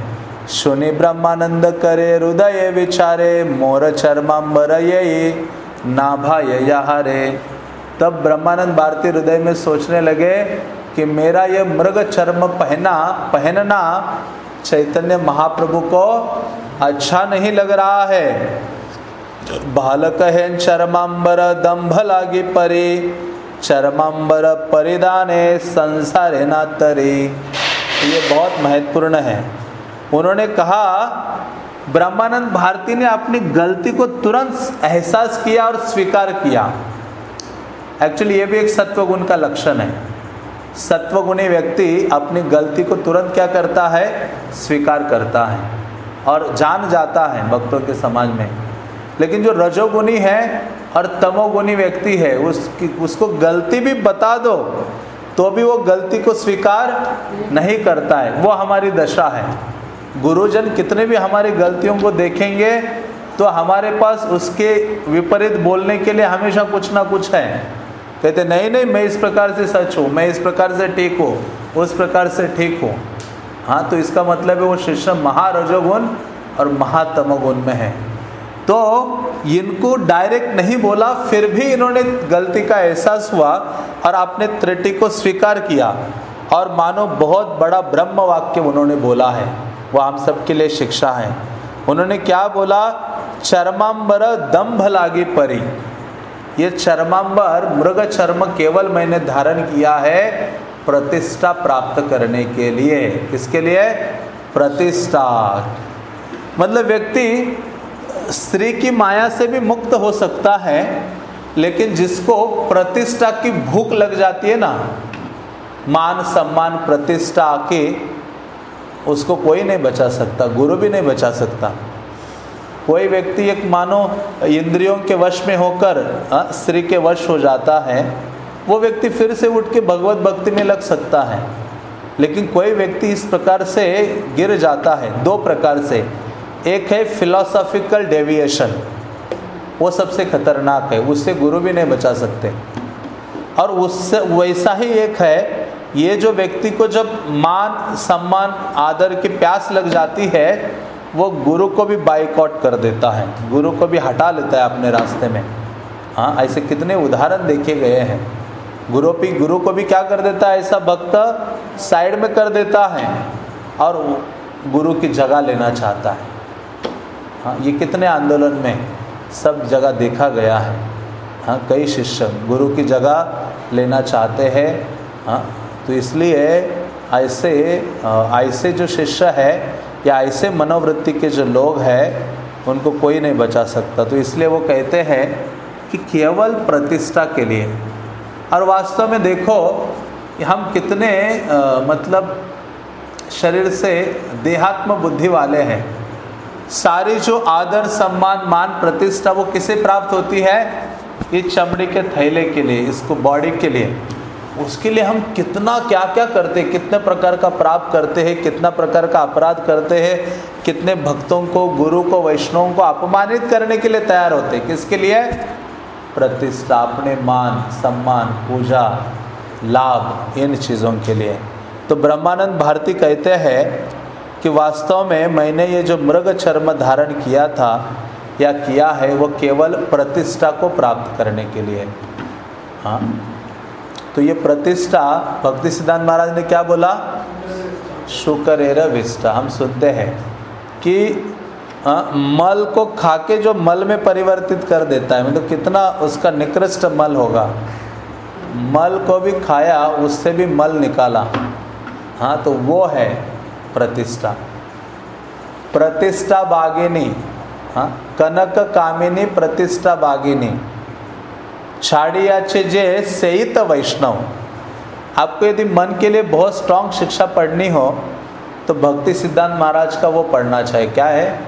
सुनि ब्रह्मानंद करे हृदय विचारे, मोर चर्माम्बर ये नाभा हरे तब ब्रह्मानंद भारती हृदय में सोचने लगे कि मेरा ये मृग चर्म पहना, पहनना चैतन्य महाप्रभु को अच्छा नहीं लग रहा है। बालक है चरमांबर दम्भ लागी परे। चरमांबर परिधाने, संसारे ना तरी। ये बहुत महत्वपूर्ण है। उन्होंने कहा, ब्रह्मानंद भारती ने अपनी गलती को तुरंत एहसास किया और स्वीकार किया। एक्चुअली ये भी एक सत्वगुण का लक्षण है। सत्वगुणी व्यक्ति अपनी गलती को तुरंत क्या करता है? स्वीकार करता है और जान जाता है भक्तों के समाज में। लेकिन जो रजोगुणी है और तमोगुणी व्यक्ति है, उसकी, उसको गलती भी बता दो तो भी वो गलती को स्वीकार नहीं करता है। वो हमारी दशा है। गुरुजन कितने भी हमारी गलतियों को देखेंगे तो हमारे पास उसके विपरीत बोलने के लिए हमेशा कुछ ना कुछ है। कहते, नहीं नहीं, मैं इस प्रकार से सच हूँ, मैं इस प्रकार से ठीक हूँ, उस प्रकार से ठीक हूँ। हाँ तो इसका मतलब है वो शिष्य महारजोगुण और महातमोगुण में है। तो इनको डायरेक्ट नहीं बोला, फिर भी इन्होंने गलती का एहसास हुआ और अपने त्रुटि को स्वीकार किया। और मानो बहुत बड़ा ब्रह्म वाक्य उन्होंने बोला है, वो हम सबके लिए शिक्षा है। उन्होंने क्या बोला चरमांबर दम्भ लागी परी ये चरमांबर मृग चर्म केवल मैंने धारण किया है प्रतिष्ठा प्राप्त करने के लिए। किसके लिए? प्रतिष्ठा। मतलब व्यक्ति स्त्री की माया से भी मुक्त हो सकता है, लेकिन जिसको प्रतिष्ठा की भूख लग जाती है ना, मान सम्मान प्रतिष्ठा की, उसको कोई नहीं बचा सकता, गुरु भी नहीं बचा सकता। कोई व्यक्ति एक मानो इंद्रियों के वश में होकर स्त्री के वश हो जाता है, वो व्यक्ति फिर से उठ के भगवत भक्ति में लग सकता है। लेकिन कोई व्यक्ति इस प्रकार से गिर जाता है, दो प्रकार से। एक है फिलोसॉफिकल डेविएशन वो सबसे खतरनाक है, उससे गुरु भी नहीं बचा सकते। और उससे, वैसा ही एक है, ये जो व्यक्ति को जब मान, सम्मान, आदर की प्यास लग जाती है वो गुरु को भी बाइकआउट कर देता है। गुरु को भी हटा लेता है अपने रास्ते में। हाँ ऐसे कितने उदाहरण देखे गए हैं। गुरु भी, गुरु को भी क्या कर देता है? ऐसा भक्त साइड में कर देता है और गुरु की जगह लेना चाहता है। हाँ ये कितने आंदोलन में सब जगह देखा गया है। हाँ कई शिष्य गुरु की जगह लेना चाहते हैं। हाँ तो इसलिए ऐसे ऐसे जो शिष्य है या ऐसे मनोवृत्ति के जो लोग हैं उनको कोई नहीं बचा सकता। तो इसलिए वो कहते हैं कि केवल प्रतिष्ठा के लिए। और वास्तव में देखो हम कितने आ, मतलब शरीर से देहात्म बुद्धि वाले हैं। सारी जो आदर सम्मान मान प्रतिष्ठा वो किसे प्राप्त होती है? इस चमड़ी के थैले के लिए इसको बॉडी के लिए। उसके लिए हम कितना क्या क्या करते हैं, कितने प्रकार का प्राप्त करते हैं, कितना प्रकार का अपराध करते हैं, कितने भक्तों को, गुरु को, वैष्णवों को अपमानित करने के लिए तैयार होते हैं। किसके लिए? प्रतिष्ठा, अपने मान, सम्मान, पूजा, लाभ, इन चीज़ों के लिए। तो ब्रह्मानंद भारती कहते हैं कि वास्तव में मैंने ये जो मृग चर्म धारण किया था या किया है, वो केवल प्रतिष्ठा को प्राप्त करने के लिए। हाँ? तो ये प्रतिष्ठा भक्ति सिद्धांत महाराज ने क्या बोला? शुक्र विष्ठा। हम सुनते हैं कि आ, मल को खाके जो मल में परिवर्तित कर देता है मतलब तो कितना उसका निकृष्ट मल होगा। मल को भी खाया उससे भी मल निकाला। हाँ तो वो है प्रतिष्ठा। प्रतिष्ठा बागिनी। हाँ कनक कामिनी प्रतिष्ठा बागिनी। छाड़ियाचे जे सेहित वैष्णव। आपको यदि मन के लिए बहुत स्ट्रांग शिक्षा पढ़नी हो तो भक्ति सिद्धांत महाराज का वो पढ़ना चाहिए। क्या है?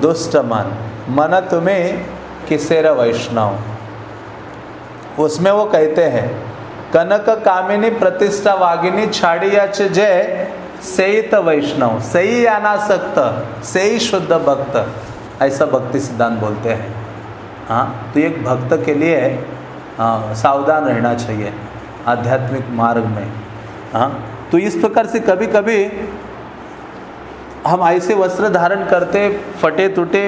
दुष्ट मन। मन तुम्हें किसेर वैष्णव। उसमें वो कहते हैं, कनक कामिनी प्रतिष्ठा वागिनी छाड़ियाच जय सेहित वैष्णव। सही अनासक्त सही शुद्ध भक्त। ऐसा भक्ति सिद्धांत बोलते हैं। हाँ तो एक भक्त के लिए हाँ सावधान रहना चाहिए आध्यात्मिक मार्ग में। हाँ तो इस प्रकार से कभी कभी हम ऐसे वस्त्र धारण करते, फटे टूटे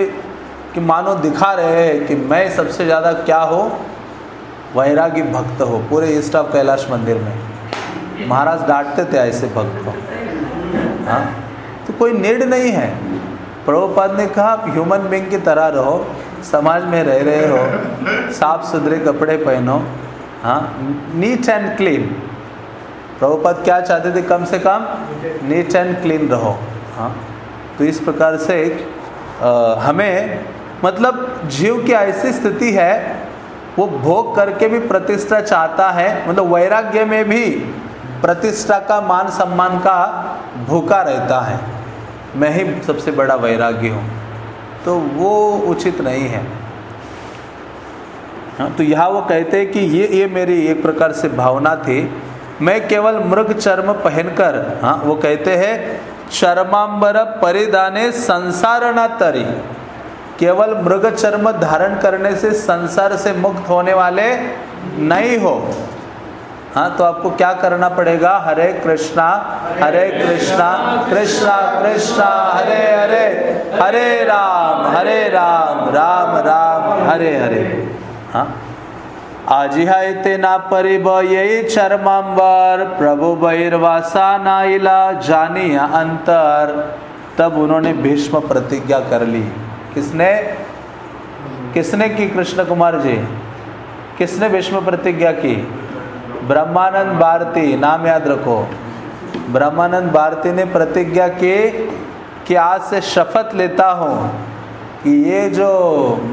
कि मानो दिखा रहे हैं कि मैं सबसे ज़्यादा क्या हो? वैरागी भक्त हो, पूरे ईस्ट ऑफ़ कैलाश मंदिर में। महाराज डांटते थे ऐसे भक्त को। हाँ तो कोई नीड नहीं है। प्रभुपाद ने कहा, आप ह्यूमन बींग की तरह रहो समाज में रह रहे हो साफ़ सुथरे कपड़े पहनो हाँ नीट एंड क्लीन। प्रभुपद क्या चाहते थे कम से कम? नीट एंड क्लीन रहो हाँ। तो इस प्रकार से आ, हमें मतलब जीव की ऐसी स्थिति है वो भोग करके भी प्रतिष्ठा चाहता है मतलब वैराग्य में भी प्रतिष्ठा का मान सम्मान का भूखा रहता है। मैं ही सबसे बड़ा वैराग्य हूँ। तो वो उचित नहीं है। हाँ तो यहाँ वो कहते हैं कि ये ये मेरी एक प्रकार से भावना थी। मैं केवल मृग चर्म पहनकर हाँ वो कहते हैं, चर्मांबर परिदाने संसार न तरी केवल मृग चर्म धारण करने से संसार से मुक्त होने वाले नहीं हो। हाँ तो आपको क्या करना पड़ेगा? हरे कृष्णा हरे कृष्णा कृष्णा कृष्णा, हरे हरे हरे राम हरे राम राम राम, हरे हरे। हाँ? आजिहायते ना परिब यही चरमांबर प्रभु बहिर्वासा नाइला, जानिया अंतर। तब उन्होंने भीष्म प्रतिज्ञा कर ली। किसने? किसने की कृष्ण कुमार जी? किसने भीष्म प्रतिज्ञा की? ब्रह्मानंद भारती, नाम याद रखो। ब्रह्मानंद भारती ने प्रतिज्ञा की कि आज से शपथ लेता हूँ कि ये जो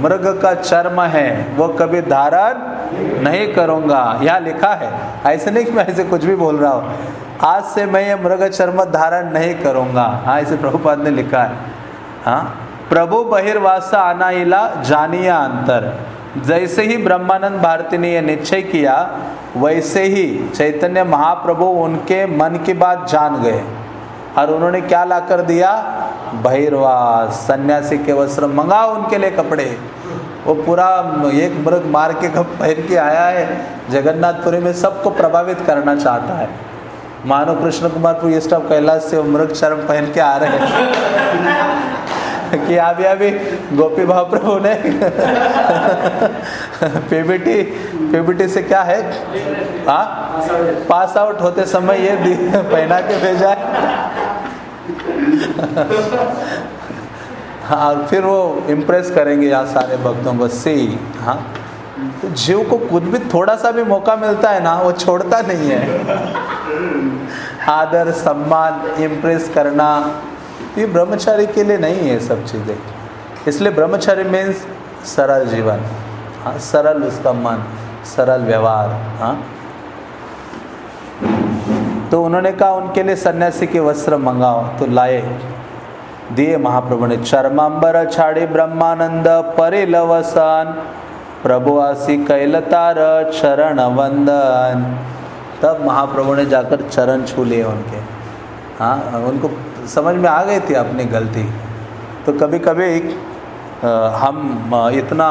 मृग का चर्म है, वो कभी धारण नहीं करूँगा। यहाँ लिखा है, ऐसे नहीं कि मैं ऐसे कुछ भी बोल रहा हूँ, आज से मैं ये मृग चर्म धारण नहीं करूँगा। हाँ इसे प्रभुपाद ने लिखा है। हाँ प्रभु बहिर्वासा आना इला जानिया अंतर। जैसे ही ब्रह्मानंद भारती ने यह निश्चय किया, वैसे ही चैतन्य महाप्रभु उनके मन की बात जान गए और उन्होंने क्या ला कर दिया? भैरवास, सन्यासी के वस्त्र मंगा उनके लिए कपड़े। वो पूरा एक मृग मार के कब पहन के आया है? जगन्नाथपुरी में सबको प्रभावित करना चाहता है। मानो कृष्ण कुमार पुरी स्टॉप कैलाश से मृग शर्म पहन के आ रहे हैं। कि अभी अभी गोपी भाव प्रभु ने? पीबीटी पीबीटी से क्या है? हाँ पास आउट होते समय ये पहना के भेजा है। हाँ फिर वो इम्प्रेस करेंगे यहाँ सारे भक्तों को सी हाँ। तो जीव को खुद भी थोड़ा सा भी मौका मिलता है ना, वो छोड़ता नहीं है। आदर, सम्मान इम्प्रेस करना ये ब्रह्मचारी के लिए नहीं है सब चीज़ें। इसलिए ब्रह्मचारी मीन्स सरल जीवन। हाँ सरल उसका मन, सरल व्यवहार हाँ। तो उन्होंने कहा, उनके लिए सन्यासी के वस्त्र मंगाओ तो लाए। दिए महाप्रभु ने, चरमांबर छाड़ी ब्रह्मानंद परिलवसन प्रभु आसी कैलतार चरण वंदन। तब महाप्रभु ने जाकर चरण छू लिए उनके। हाँ उनको समझ में आ गई थी अपनी गलती। तो कभी कभी हम इतना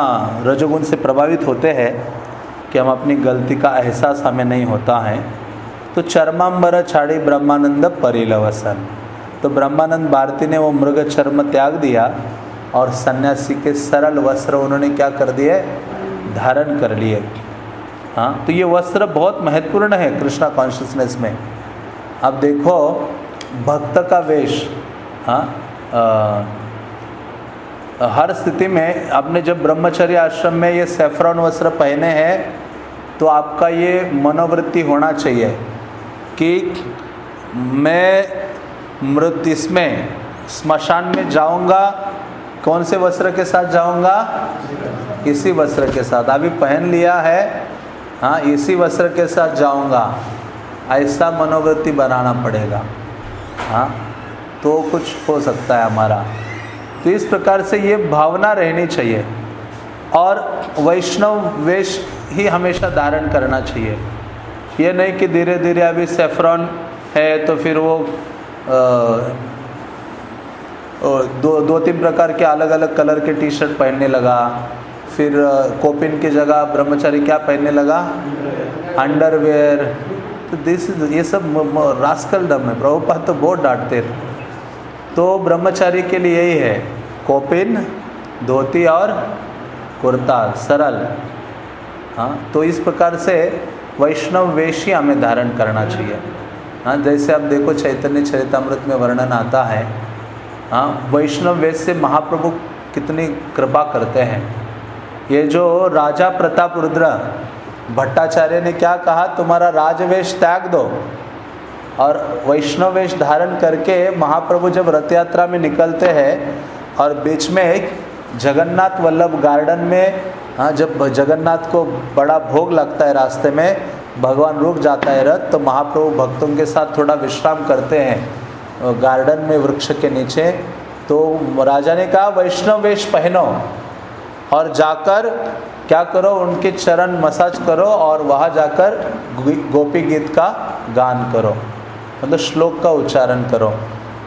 रजोगुण से प्रभावित होते हैं कि हम अपनी गलती का एहसास हमें नहीं होता है। तो चरमांबर छाड़ी ब्रह्मानंद परिलवसन। तो ब्रह्मानंद भारती ने वो मृग चर्म त्याग दिया और सन्यासी के सरल वस्त्र उन्होंने क्या कर दिए? धारण कर लिए। हाँ तो ये वस्त्र बहुत महत्वपूर्ण है कृष्णा कॉन्शियसनेस में। अब देखो भक्त का वेश हाँ हर स्थिति में आपने जब ब्रह्मचर्य आश्रम में ये सेफ्रॉन वस्त्र पहने हैं तो आपका ये मनोवृत्ति होना चाहिए कि मैं मृत, इसमें स्मशान में जाऊँगा, कौन से वस्त्र के साथ जाऊँगा? इसी वस्त्र के साथ। अभी पहन लिया है हाँ इसी वस्त्र के साथ जाऊँगा। ऐसा मनोवृत्ति बनाना पड़ेगा। हाँ तो कुछ हो सकता है हमारा। तो इस प्रकार से ये भावना रहनी चाहिए और वैष्णव वेश ही हमेशा धारण करना चाहिए। ये नहीं कि धीरे धीरे अभी सेफ्रॉन है तो फिर वो दो दो तीन प्रकार के अलग अलग कलर के टी शर्ट पहनने लगा। फिर कोपिन की जगह ब्रह्मचारी क्या पहनने लगा? अंडरवेयर तो दिस ये सब रास्कल डम है। प्रभुपाद तो बहुत डांटते थे। तो ब्रह्मचारी के लिए यही है, कोपिन, धोती और कुर्ता, सरल। हाँ तो इस प्रकार से वैष्णव वेश ही हमें धारण करना चाहिए। हाँ जैसे आप देखो, चैतन्य चरितमृत में वर्णन आता है। हाँ वैष्णव वेद से महाप्रभु कितनी कृपा करते हैं। ये जो राजा प्रताप रुद्र भट्टाचार्य ने क्या कहा? तुम्हारा राजवेश त्याग दो। और वैष्णव वेश धारण करके महाप्रभु जब रथ यात्रा में निकलते हैं और बीच में एक जगन्नाथ वल्लभ गार्डन में हाँ जब जगन्नाथ को बड़ा भोग लगता है रास्ते में, भगवान रुक जाता है रथ तो महाप्रभु भक्तों के साथ थोड़ा विश्राम करते हैं गार्डन में वृक्ष के नीचे। तो राजा ने कहा वैष्णव वेश पहनो और जाकर क्या करो, उनके चरण मसाज करो और वहाँ जाकर गोपी गीत का गान करो। मतलब श्लोक का उच्चारण करो।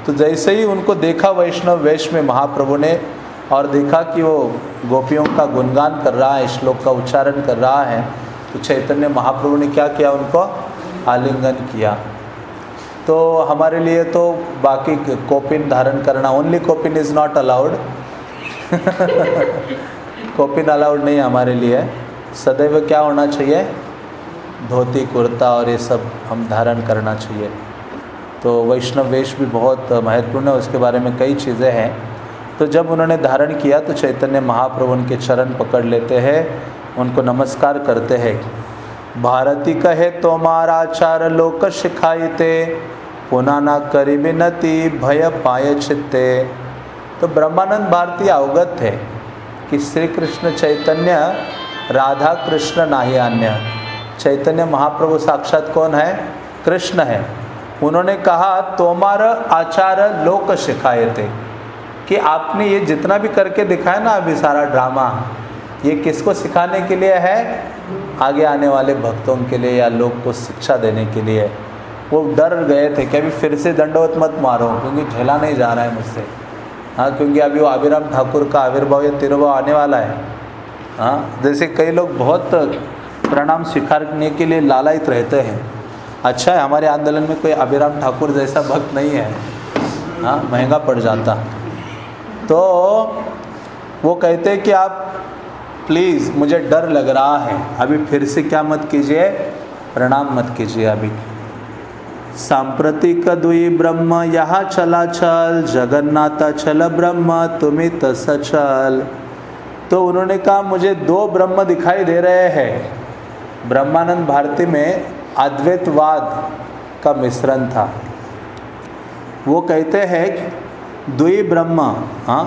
तो जैसे ही उनको देखा वैष्णव वेश में महाप्रभु ने और देखा कि वो गोपियों का गुणगान कर रहा है, श्लोक का उच्चारण कर रहा है तो चैतन्य महाप्रभु ने क्या किया, उनको आलिंगन किया। तो हमारे लिए तो बाकी कोपिन धारण करना ओनली कोपिन इज़ नॉट अलाउड कोपिन अलाउड नहीं हमारे लिए। सदैव क्या होना चाहिए? धोती, कुर्ता और ये सब हम धारण करना चाहिए। तो वैष्णव वेश भी बहुत महत्वपूर्ण है, उसके बारे में कई चीज़ें हैं। तो जब उन्होंने धारण किया तो चैतन्य महाप्रभु उनके चरण पकड़ लेते हैं, उनको नमस्कार करते हैं। भारती कहे तुम्हारा चार लोक सिखाईते पुना ना करी विनती भय पाए चित्ते। तो ब्रह्मानंद भारती अवगत थे। कि श्री कृष्ण चैतन्य, राधा कृष्ण नाही अन्य। चैतन्य महाप्रभु साक्षात कौन है? कृष्ण है। उन्होंने कहा, तोमार आचार लोक सिखाए थे। कि आपने ये जितना भी करके दिखाया ना अभी सारा ड्रामा, ये किसको सिखाने के लिए है? आगे आने वाले भक्तों के लिए या लोग को शिक्षा देने के लिए। वो डर गए थे कि अभी फिर से दंडवत मत मारो, क्योंकि झेला नहीं जा रहा है मुझसे। हाँ क्योंकि अभी वो अभिराम ठाकुर का आविर्भाव या तिरुभाव आने वाला है। हाँ जैसे कई लोग बहुत प्रणाम स्वीकारने के लिए लालायित रहते हैं। अच्छा है, हमारे आंदोलन में कोई अभिराम ठाकुर जैसा भक्त नहीं है। हाँ महँगा पड़ जाता। तो वो कहते हैं कि आप प्लीज़, मुझे डर लग रहा है। अभी फिर से क्या मत कीजिए? प्रणाम मत कीजिए अभी। सांप्रतिक दुई ब्रह्म यहाँ चला चल जगन्नाथ चल ब्रह्म, तुम्हें तसल तो उन्होंने कहा, मुझे दो ब्रह्म दिखाई दे रहे हैं। ब्रह्मानंद भारती में अद्वैतवाद का मिश्रण था। वो कहते हैं दुई ब्रह्म हाँ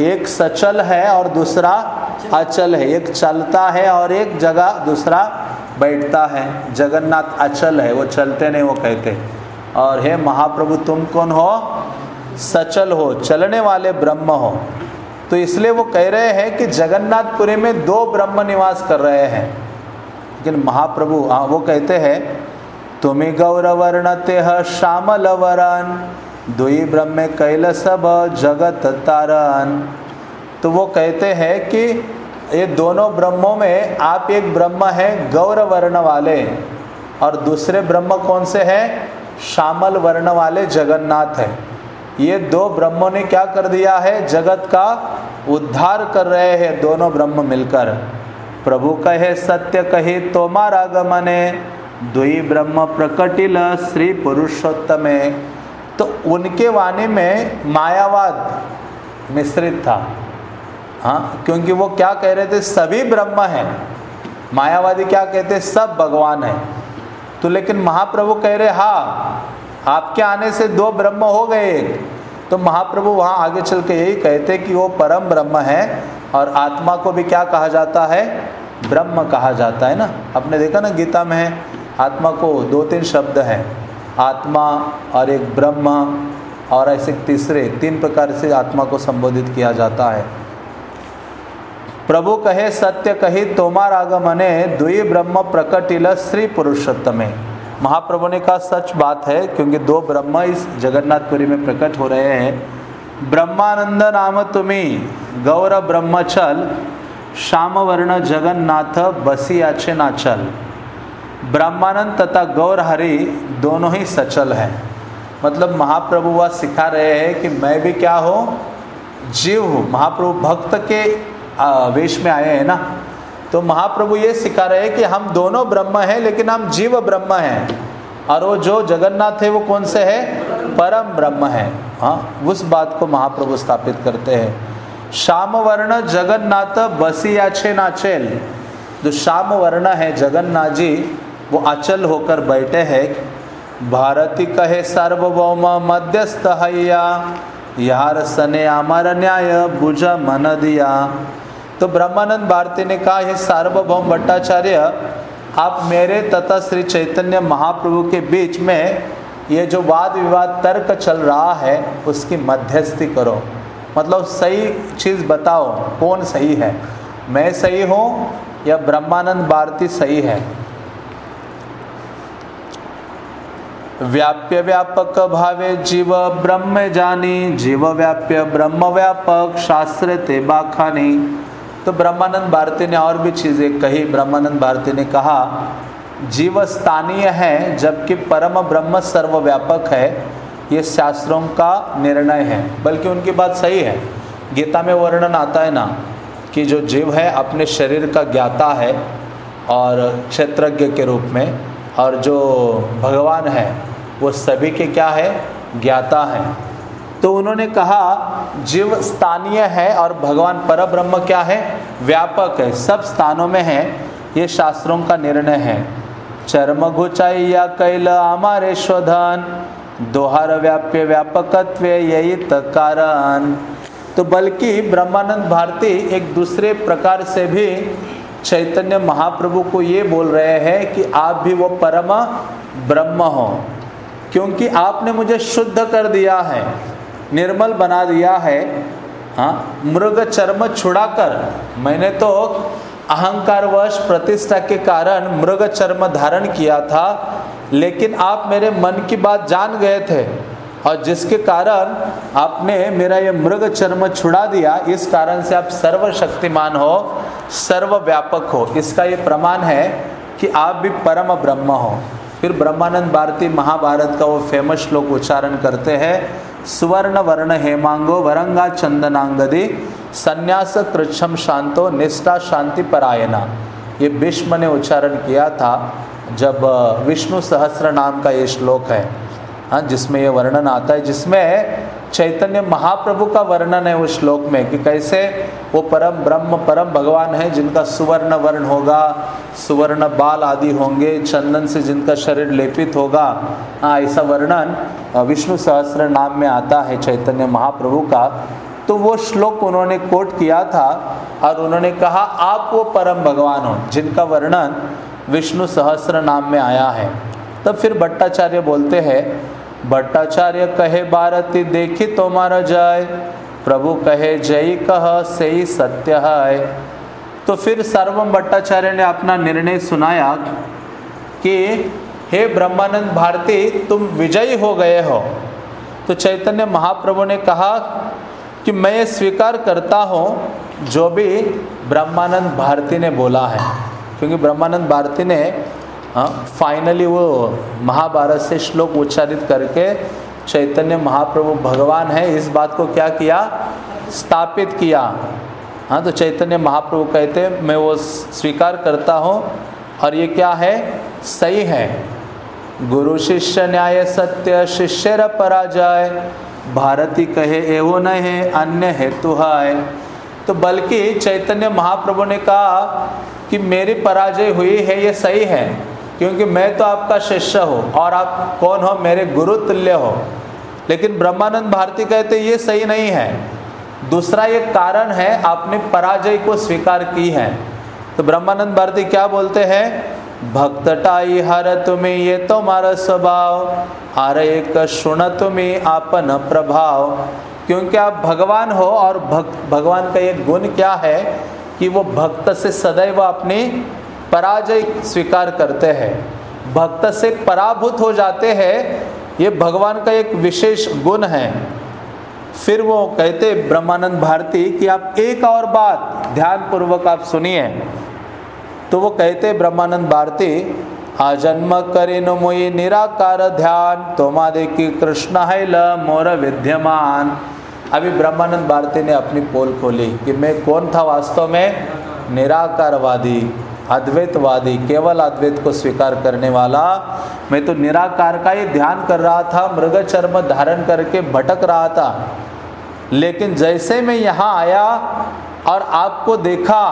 एक सचल है और दूसरा अचल है। एक चलता है और एक जगह दूसरा बैठता है, जगन्नाथ अचल है, वो चलते नहीं, वो कहते और हे महाप्रभु, तुम कौन हो? सचल हो, चलने वाले ब्रह्म हो। तो इसलिए वो कह रहे हैं कि जगन्नाथपुरी में दो ब्रह्म निवास कर रहे हैं। लेकिन महाप्रभु हाँ वो कहते हैं, तुम्हें गौरवर्ण गौरवर्णते श्यामल वरन, दुई ब्रह्म कैल सब जगत तारन। तो वो कहते हैं कि ये दोनों ब्रह्मों में आप एक ब्रह्म है गौर वर्ण वाले और दूसरे ब्रह्म कौन से हैं? श्यामल वर्ण वाले जगन्नाथ है। ये दो ब्रह्मों ने क्या कर दिया है? जगत का उद्धार कर रहे हैं दोनों ब्रह्म मिलकर। प्रभु कहे, सत्य कहे तोमार आगमने दुई ब्रह्म प्रकटिल श्री पुरुषोत्तम। तो उनके वाणी में मायावाद मिश्रित था। हाँ क्योंकि वो क्या कह रहे थे? सभी ब्रह्म हैं। मायावादी क्या कहते? सब भगवान है। तो लेकिन महाप्रभु कह रहे हाँ आपके आने से दो ब्रह्म हो गए एक। तो महाप्रभु वहाँ आगे चल के यही कहते कि वो परम ब्रह्म है और आत्मा को भी क्या कहा जाता है? ब्रह्म कहा जाता है ना? आपने देखा ना, गीता में है, आत्मा को दो तीन शब्द हैं। आत्मा और एक ब्रह्म और ऐसे तीसरे, तीन प्रकार से आत्मा को संबोधित किया जाता है। प्रभु कहे सत्य कही तोमार आगमने द्वि ब्रह्म प्रकटिल श्री पुरुषोत्तम। महाप्रभु ने कहा, सच बात है, क्योंकि दो ब्रह्म इस जगन्नाथपुरी में प्रकट हो रहे हैं। ब्रह्मानंद नाम तुम्हें, गौर ब्रह्मचल श्याम वर्ण जगन्नाथ बसी आचे नाचल। ब्रह्मानंद तथा गौर हरि दोनों ही सचल हैं। मतलब महाप्रभु वह सिखा रहे हैं कि मैं भी क्या हूँ? जीव हूँ। महाप्रभु भक्त के वेश में आए हैं ना? तो महाप्रभु ये सिखा रहे हैं कि हम दोनों ब्रह्म हैं, लेकिन हम जीव ब्रह्म हैं। और वो जो जगन्नाथ है, वो कौन से है? परम ब्रह्म है। हाँ उस बात को महाप्रभु स्थापित करते हैं। श्याम वर्ण जगन्नाथ बसी आछे नाचेल। जो श्याम वर्ण है, जगन्नाथ जी, वो अचल होकर बैठे हैं। भारती कहे, सार्वभौम मध्यस्थ हैया यार सने अमर न्याय, बुझ मन दिया। तो ब्रह्मानंद भारती ने कहा, हे सार्वभौम भट्टाचार्य, आप मेरे तथा श्री चैतन्य महाप्रभु के बीच में ये जो वाद विवाद तर्क चल रहा है, उसकी मध्यस्थी करो। मतलब सही चीज़ बताओ, कौन सही है? मैं सही हूँ या ब्रह्मानंद भारती सही है? व्याप्य व्यापक भावे जीव ब्रह्म जानी, जीव व्याप्य ब्रह्म व्यापक शास्त्र ते बाखानी। तो ब्रह्मानंद भारती ने और भी चीज़ें कही। ब्रह्मानंद भारती ने कहा, जीव स्थानीय है, जबकि परम ब्रह्म सर्वव्यापक है। ये शास्त्रों का निर्णय है। बल्कि उनकी बात सही है। गीता में वर्णन आता है ना, कि जो जीव है, अपने शरीर का ज्ञाता है और क्षेत्रज्ञ के रूप में, और जो भगवान है, वो सभी के क्या है? ज्ञाता है। तो उन्होंने कहा, जीव स्थानीय है और भगवान पर ब्रह्म क्या है? व्यापक है। सब स्थानों में है। ये शास्त्रों का निर्णय है। चर्म घुचाइया कैल हमारे शोधन। दोहर व्याप्य व्यापकत्व यही कारण तो बल्कि ब्रह्मानंद भारती एक दूसरे प्रकार से भी चैतन्य महाप्रभु को ये बोल रहे हैं कि आप भी वो परम ब्रह्म हो। क्योंकि आपने मुझे शुद्ध कर दिया है। निर्मल बना दिया है। हाँ मृग चर्म छुड़ाकर। मैंने तो अहंकारवश प्रतिष्ठा के कारण मृग चर्म धारण किया था, लेकिन आप मेरे मन की बात जान गए थे। और जिसके कारण आपने मेरा ये मृग चर्म छुड़ा दिया, इस कारण से आप सर्वशक्तिमान हो, सर्वव्यापक हो। इसका ये प्रमाण है कि आप भी परम ब्रह्म हो। फिर ब्रह्मानंद भारती महाभारत का वो फ़ेमस श्लोक उच्चारण करते हैं सुवर्ण वर्ण हेमांगो वरंगा चंदनांगदी संन्यास कृच्छम शांतो निष्ठा शांति परायना ये भीष्म ने उच्चारण किया था, जब विष्णु सहस्र नाम का ये श्लोक है हाँ जिसमें ये वर्णन आता है, जिसमें चैतन्य महाप्रभु का वर्णन है उस श्लोक में कि कैसे वो परम ब्रह्म, परम भगवान है, जिनका सुवर्ण वर्ण होगा, सुवर्ण बाल आदि होंगे, चंदन से जिनका शरीर लेपित होगा। हाँ ऐसा वर्णन विष्णु सहस्र नाम में आता है चैतन्य महाप्रभु का। तो वो श्लोक उन्होंने कोट किया था और उन्होंने कहा, आप वो परम भगवान हो, जिनका वर्णन विष्णु सहस्र नाम में आया है। तब फिर भट्टाचार्य बोलते हैं भट्टाचार्य कहे, भारती, देखी तुम्हारा जाय प्रभु कहे, जय कह से सत्य है। तो फिर सर्वम भट्टाचार्य ने अपना निर्णय सुनाया कि, हे ब्रह्मानंद भारती, तुम विजयी हो गए हो। तो चैतन्य महाप्रभु ने कहा कि, मैं ये स्वीकार करता हूँ, जो भी ब्रह्मानंद भारती ने बोला है। क्योंकि ब्रह्मानंद भारती ने फाइनली हाँ, वो महाभारत से श्लोक उच्चारित करके चैतन्य महाप्रभु भगवान है इस बात को क्या किया? स्थापित किया। हाँ तो चैतन्य महाप्रभु कहते मैं वो स्वीकार करता हूँ। और ये क्या है? सही है। गुरु शिष्य न्याय सत्य शिष्य पराजय। भारती कहे एवो न है अन्य हेतु है तो बल्कि चैतन्य महाप्रभु ने कहा कि मेरी पराजय हुई है ये सही है। क्योंकि मैं तो आपका शिष्य हूँ और आप कौन हो? मेरे गुरु तुल्य हो। लेकिन ब्रह्मानंद भारती कहते, ये सही नहीं है। दूसरा एक कारण है, आपने पराजय को स्वीकार की है। तो ब्रह्मानंद भारती क्या बोलते हैं? भक्तटाई हर तुम्हें, ये तो मारा स्वभाव। हर एक सुन तुम्हें आपन प्रभाव। क्योंकि आप भगवान हो, और भक्त, भगवान का एक गुण क्या है कि वो भक्त से सदैव अपनी पराजय स्वीकार करते हैं। भक्त से पराभूत हो जाते हैं, ये भगवान का एक विशेष गुण है। फिर वो कहते, ब्रह्मानंद भारती, कि आप एक और बात ध्यान पूर्वक आप सुनिए। तो वो कहते, ब्रह्मानंद भारती आजन्म करिन मोई निराकार ध्यान तोमादे की कृष्ण है ल मोर विद्यमान। अभी ब्रह्मानंद भारती ने अपनी पोल खोली, कि मैं कौन था वास्तव में? निराकारवादी। अद्वैतवादी, केवल अद्वैत को स्वीकार करने वाला। मैं तो निराकार का ही ध्यान कर रहा था मृग चर्म धारण करके भटक रहा था। लेकिन जैसे मैं यहाँ आया और आपको देखा,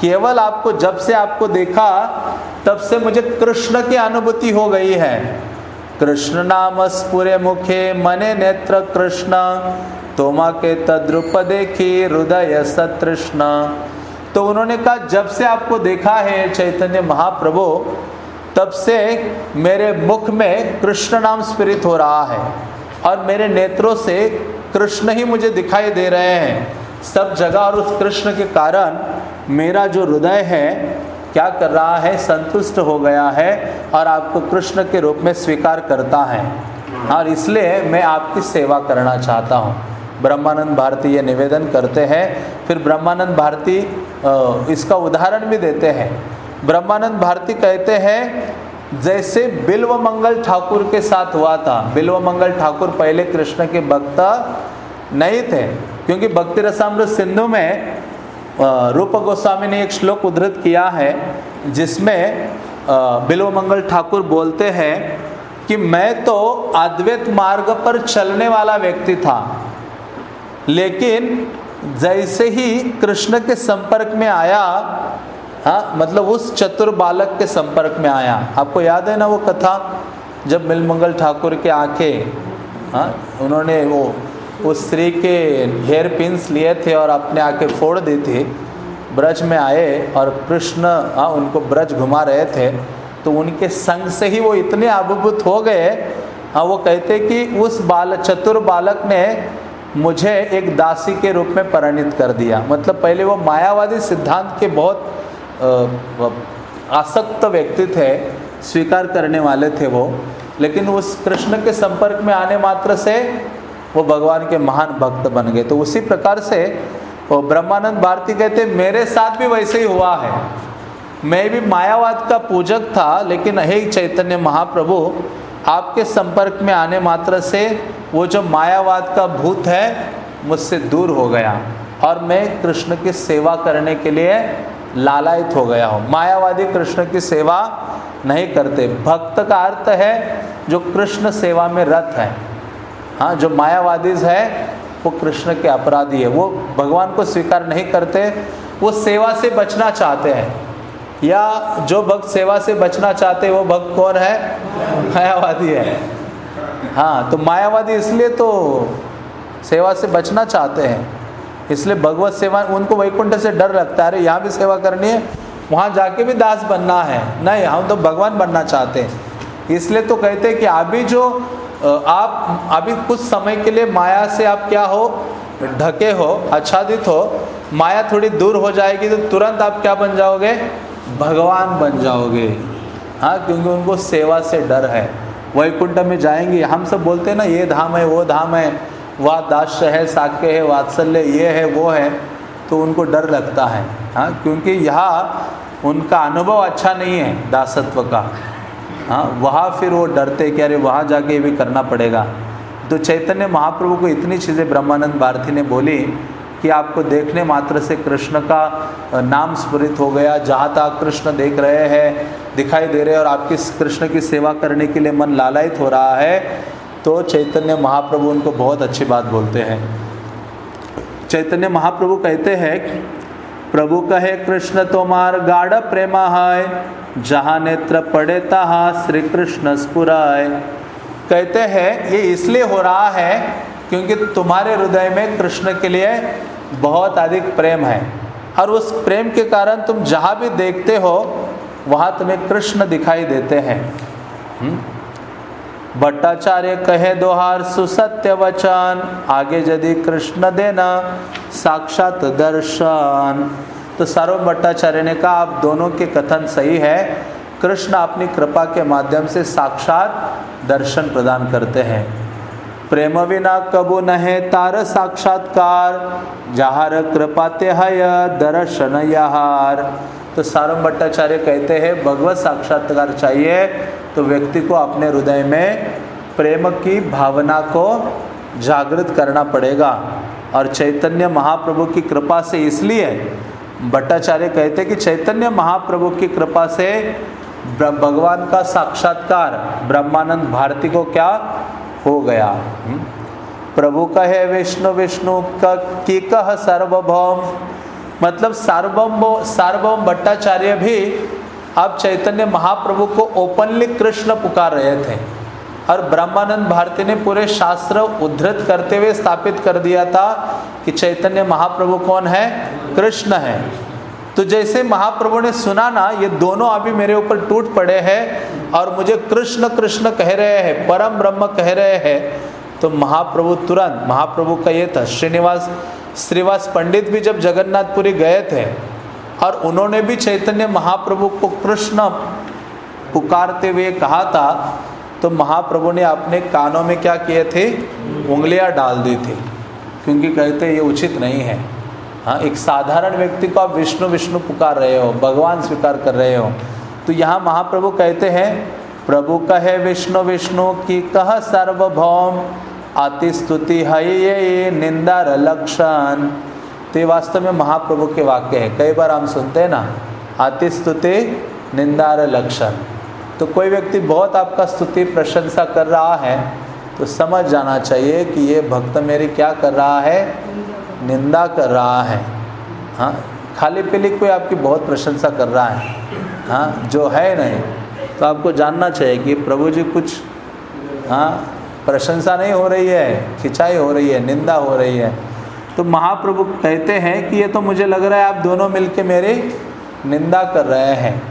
केवल आपको, जब से आपको देखा, तब से मुझे कृष्ण की अनुभूति हो गई है। कृष्ण नाम स्पुरे मुखे, मने नेत्र कृष्ण तोमा के तद्रुप देखी हृदय सतृष्ण। तो उन्होंने कहा, जब से आपको देखा है चैतन्य महाप्रभु, तब से मेरे मुख में कृष्ण नाम स्पिरित हो रहा है और मेरे नेत्रों से कृष्ण ही मुझे दिखाई दे रहे हैं। सब जगह और उस कृष्ण के कारण मेरा जो हृदय है, क्या कर रहा है, संतुष्ट हो गया है और आपको कृष्ण के रूप में स्वीकार करता है। और इसलिए मैं आपकी सेवा करना चाहता हूँ। ब्रह्मानंद भारती ये निवेदन करते हैं। फिर ब्रह्मानंद भारती इसका उदाहरण भी देते हैं। ब्रह्मानंद भारती कहते हैं, जैसे बिल्व मंगल ठाकुर के साथ हुआ था। बिल्व मंगल ठाकुर पहले कृष्ण के भक्त नहीं थे, क्योंकि भक्ति रसामृत सिंधु में रूप गोस्वामी ने एक श्लोक उद्धृत किया है, जिसमें बिल्व मंगल ठाकुर बोलते हैं कि मैं तो अद्वैत मार्ग पर चलने वाला व्यक्ति था, लेकिन जैसे ही कृष्ण के संपर्क में आया हाँ मतलब उस चतुर बालक के संपर्क में आया। आपको याद है ना वो कथा? जब मिलमंगल ठाकुर के आँखें हाँ उन्होंने वो, उस स्त्री के हेयर पिंस लिए थे और अपने आँखें फोड़ दी थी, ब्रज में आए और कृष्ण हाँ उनको ब्रज घुमा रहे थे तो उनके संग से ही वो इतने अभिभूत हो गए। हाँ वो कहते कि उस बाल, चतुर बालक ने मुझे एक दासी के रूप में परिणित कर दिया। मतलब पहले वो मायावादी सिद्धांत के बहुत आसक्त व्यक्ति थे, स्वीकार करने वाले थे वो। लेकिन उस कृष्ण के संपर्क में आने मात्र से वो भगवान के महान भक्त बन गए। तो उसी प्रकार से वो ब्रह्मानंद भारती कहते, मेरे साथ भी वैसे ही हुआ है। मैं भी मायावाद का पूजक था, लेकिन हे चैतन्य महाप्रभु आपके संपर्क में आने मात्र से वो जो मायावाद का भूत है, मुझसे दूर हो गया और मैं कृष्ण की सेवा करने के लिए लालायित हो गया हूँ। मायावादी कृष्ण की सेवा नहीं करते। भक्त का अर्थ है, जो कृष्ण सेवा में रत है। हाँ जो मायावादी है, वो कृष्ण के अपराधी है। वो भगवान को स्वीकार नहीं करते, वो सेवा से बचना चाहते हैं। या जो भक्त सेवा से बचना चाहते वो भक्त कौन है? मायावादी है। हाँ तो मायावादी इसलिए तो सेवा से बचना चाहते हैं। इसलिए भगवत सेवा, उनको वैकुंठ से डर लगता है। अरे, यहाँ भी सेवा करनी है, वहाँ जाके भी दास बनना है। नहीं, हम तो भगवान बनना चाहते हैं। इसलिए तो कहते हैं कि अभी जो आप, अभी कुछ समय के लिए माया से आप क्या हो, ढके हो, आच्छादित हो, माया थोड़ी दूर हो जाएगी तो तुरंत आप क्या बन जाओगे? भगवान बन जाओगे। हाँ क्योंकि उनको सेवा से डर है। वैकुंठ में जाएँगे। हम सब बोलते हैं ना, ये धाम है, वो धाम है। वह दास्य है साक्य है, वात्सल्य, ये है, वो है। तो उनको डर लगता है। हाँ क्योंकि यहाँ उनका अनुभव अच्छा नहीं है दासत्व का। हाँ वहाँ फिर वो डरते कि अरे, वहाँ जाके भी करना पड़ेगा। तो चैतन्य महाप्रभु को इतनी चीज़ें ब्रह्मानंद भारती ने बोली कि आपको देखने मात्र से कृष्ण का नाम स्मृत हो गया, जहाँ तक कृष्ण देख रहे हैं, दिखाई दे रहे हैं, और आपकी कृष्ण की सेवा करने के लिए मन लालायित हो रहा है तो चैतन्य महाप्रभु उनको बहुत अच्छी बात बोलते हैं। चैतन्य महाप्रभु कहते हैं प्रभु कहे, कृष्ण तोमार गाढ़ प्रेमा है जहाँ नेत्र पड़े तहा श्री कृष्ण स्पुराय कहते हैं, ये इसलिए हो रहा है क्योंकि तुम्हारे हृदय में कृष्ण के लिए बहुत अधिक प्रेम है। और उस प्रेम के कारण तुम जहाँ भी देखते हो, वहाँ तुम्हें कृष्ण दिखाई देते हैं। हम्म? भट्टाचार्य कहे, दोहार सुसत्य वचन, आगे यदि कृष्ण देना, साक्षात दर्शन। तो सर्व भट्टाचार्य ने कहा, आप दोनों के कथन सही है। कृष्ण अपनी कृपा के माध्यम से साक्षात दर्शन प्रदान करते हैं। प्रेम विना कबू नहे तार साक्षात्कार। जहार कृपाते हय दर्शन यहार। तो सारम भट्टाचार्य कहते हैं, भगवत साक्षात्कार चाहिए तो व्यक्ति को अपने हृदय में प्रेम की भावना को जागृत करना पड़ेगा। और चैतन्य महाप्रभु की कृपा से इसलिए भट्टाचार्य कहते कि चैतन्य महाप्रभु की कृपा से भगवान का साक्षात्कार, ब्रह्मानंद भारती को क्या हो गया। हम्म? प्रभु कहे, विष्णु विष्णु, का, की कह सर्वभौम? मतलब सार्वभौम सार्वभौम भट्टाचार्य भी अब चैतन्य महाप्रभु को ओपनली कृष्ण पुकार रहे थे। और ब्रह्मानंद भारती ने पूरे शास्त्र उद्धृत करते हुए स्थापित कर दिया था कि चैतन्य महाप्रभु कौन है? कृष्ण है। तो जैसे महाप्रभु ने सुना ना, ये दोनों अभी मेरे ऊपर टूट पड़े हैं और मुझे कृष्ण कृष्ण कह रहे हैं, परम ब्रह्म कह रहे हैं तो महाप्रभु तुरंत, महाप्रभु का ये था, श्रीनिवास, श्रीवास पंडित भी जब जगन्नाथपुरी गए थे और उन्होंने भी चैतन्य महाप्रभु को कृष्ण पुकारते हुए कहा था तो महाप्रभु ने अपने कानों में क्या किए थे? उंगलियाँ डाल दी थी, क्योंकि कहते ये उचित नहीं है। हाँ एक साधारण व्यक्ति को आप विष्णु विष्णु पुकार रहे हो, भगवान स्वीकार कर रहे हो। तो यहाँ महाप्रभु कहते हैं, प्रभु कहे विष्णु विष्णु की कह सार्वभौम आति स्तुति है ये निंदा लक्षण। तो ये वास्तव में महाप्रभु के वाक्य है। कई बार हम सुनते हैं ना आति स्तुति, निंदार लक्षण। तो कोई व्यक्ति बहुत आपका स्तुति, प्रशंसा कर रहा है तो समझ जाना चाहिए कि ये भक्त मेरी क्या कर रहा है? निंदा कर रहा है हाँ खाली पीली कोई आपकी बहुत प्रशंसा कर रहा है हाँ जो है नहीं तो आपको जानना चाहिए कि प्रभु जी कुछ हाँ प्रशंसा नहीं हो रही है, खिंचाई हो रही है, निंदा हो रही है। तो महाप्रभु कहते हैं कि ये तो मुझे लग रहा है आप दोनों मिलके मेरी निंदा कर रहे हैं।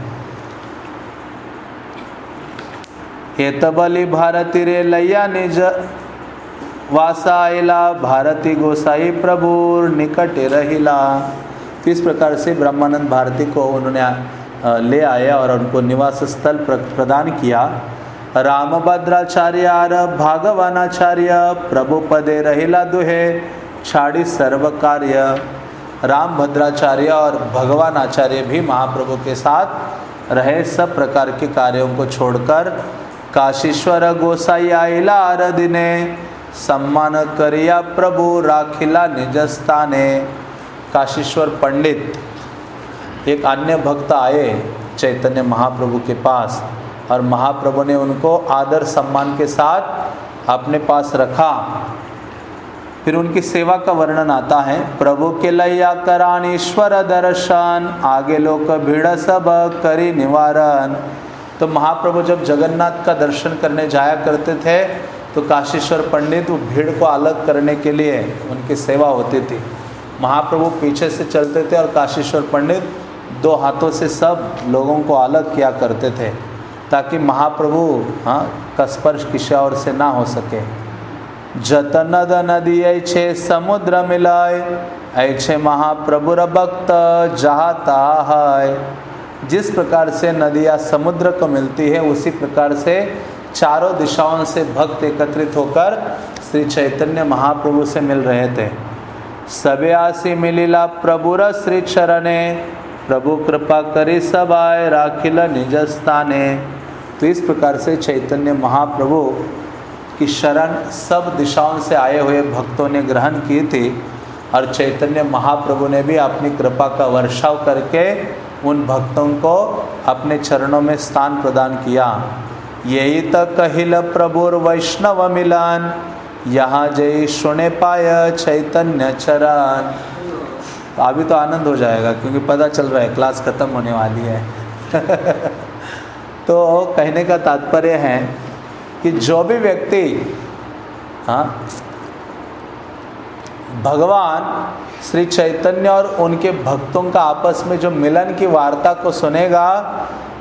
हेतबली भारती रे लैया निज वासाइला भारती गोसाई प्रभु निकट रहिला। इस प्रकार से ब्रह्मानंद भारती को उन्होंने ले आया और उनको निवास स्थल प्रदान किया। राम रामभद्राचार्य भागवानाचार्य प्रभु पदे रहिला दुहे, छाड़ी सर्व कार्य राम भद्राचार्य और भगवान आचार्य भी महाप्रभु के साथ रहे। सब प्रकार के कार्यों को छोड़कर काशीश्वर गोसाई आइला आरदिने सम्मान करिया प्रभु राखिला निजस्थाने। काशीश्वर पंडित, एक अन्य भक्त आए चैतन्य महाप्रभु के पास और महाप्रभु ने उनको आदर सम्मान के साथ अपने पास रखा। फिर उनकी सेवा का वर्णन आता है, प्रभु के लैया करान ईश्वर दर्शन, आगे लोग भीड़ सब करी निवारण। तो महाप्रभु जब जगन्नाथ का दर्शन करने जाया करते थे तो काशीश्वर पंडित वो भीड़ को अलग करने के लिए उनकी सेवा होती थी। महाप्रभु पीछे से चलते थे और काशीश्वर पंडित दो हाथों से सब लोगों को अलग किया करते थे ताकि महाप्रभु हाँ का स्पर्श किसी और से ना हो सके। जतनद नदी ऐछे समुद्र मिलाए, ऐछे महाप्रभुर भक्त जहाता है। जिस प्रकार से नदियाँ समुद्र को मिलती है, उसी प्रकार से चारों दिशाओं से भक्त एकत्रित होकर श्री चैतन्य महाप्रभु से मिल रहे थे। सबे आसी मिलीला प्रभुर श्री चरणे, प्रभु कृपा करी सब आए राखिल निज स्थाने। तो इस प्रकार से चैतन्य महाप्रभु की शरण सब दिशाओं से आए हुए भक्तों ने ग्रहण की थी और चैतन्य महाप्रभु ने भी अपनी कृपा का वर्षाव करके उन भक्तों को अपने चरणों में स्थान प्रदान किया। यही तो कहिल प्रभुर वैष्णव मिलान, यहाँ जय सुने पाय चैतन्य चरण तो अभी तो आनंद हो जाएगा, क्योंकि पता चल रहा है क्लास खत्म होने वाली है। (laughs) तो कहने का तात्पर्य है कि जो भी व्यक्ति हाँ भगवान, श्री चैतन्य और उनके भक्तों का आपस में जो मिलन की वार्ता को सुनेगा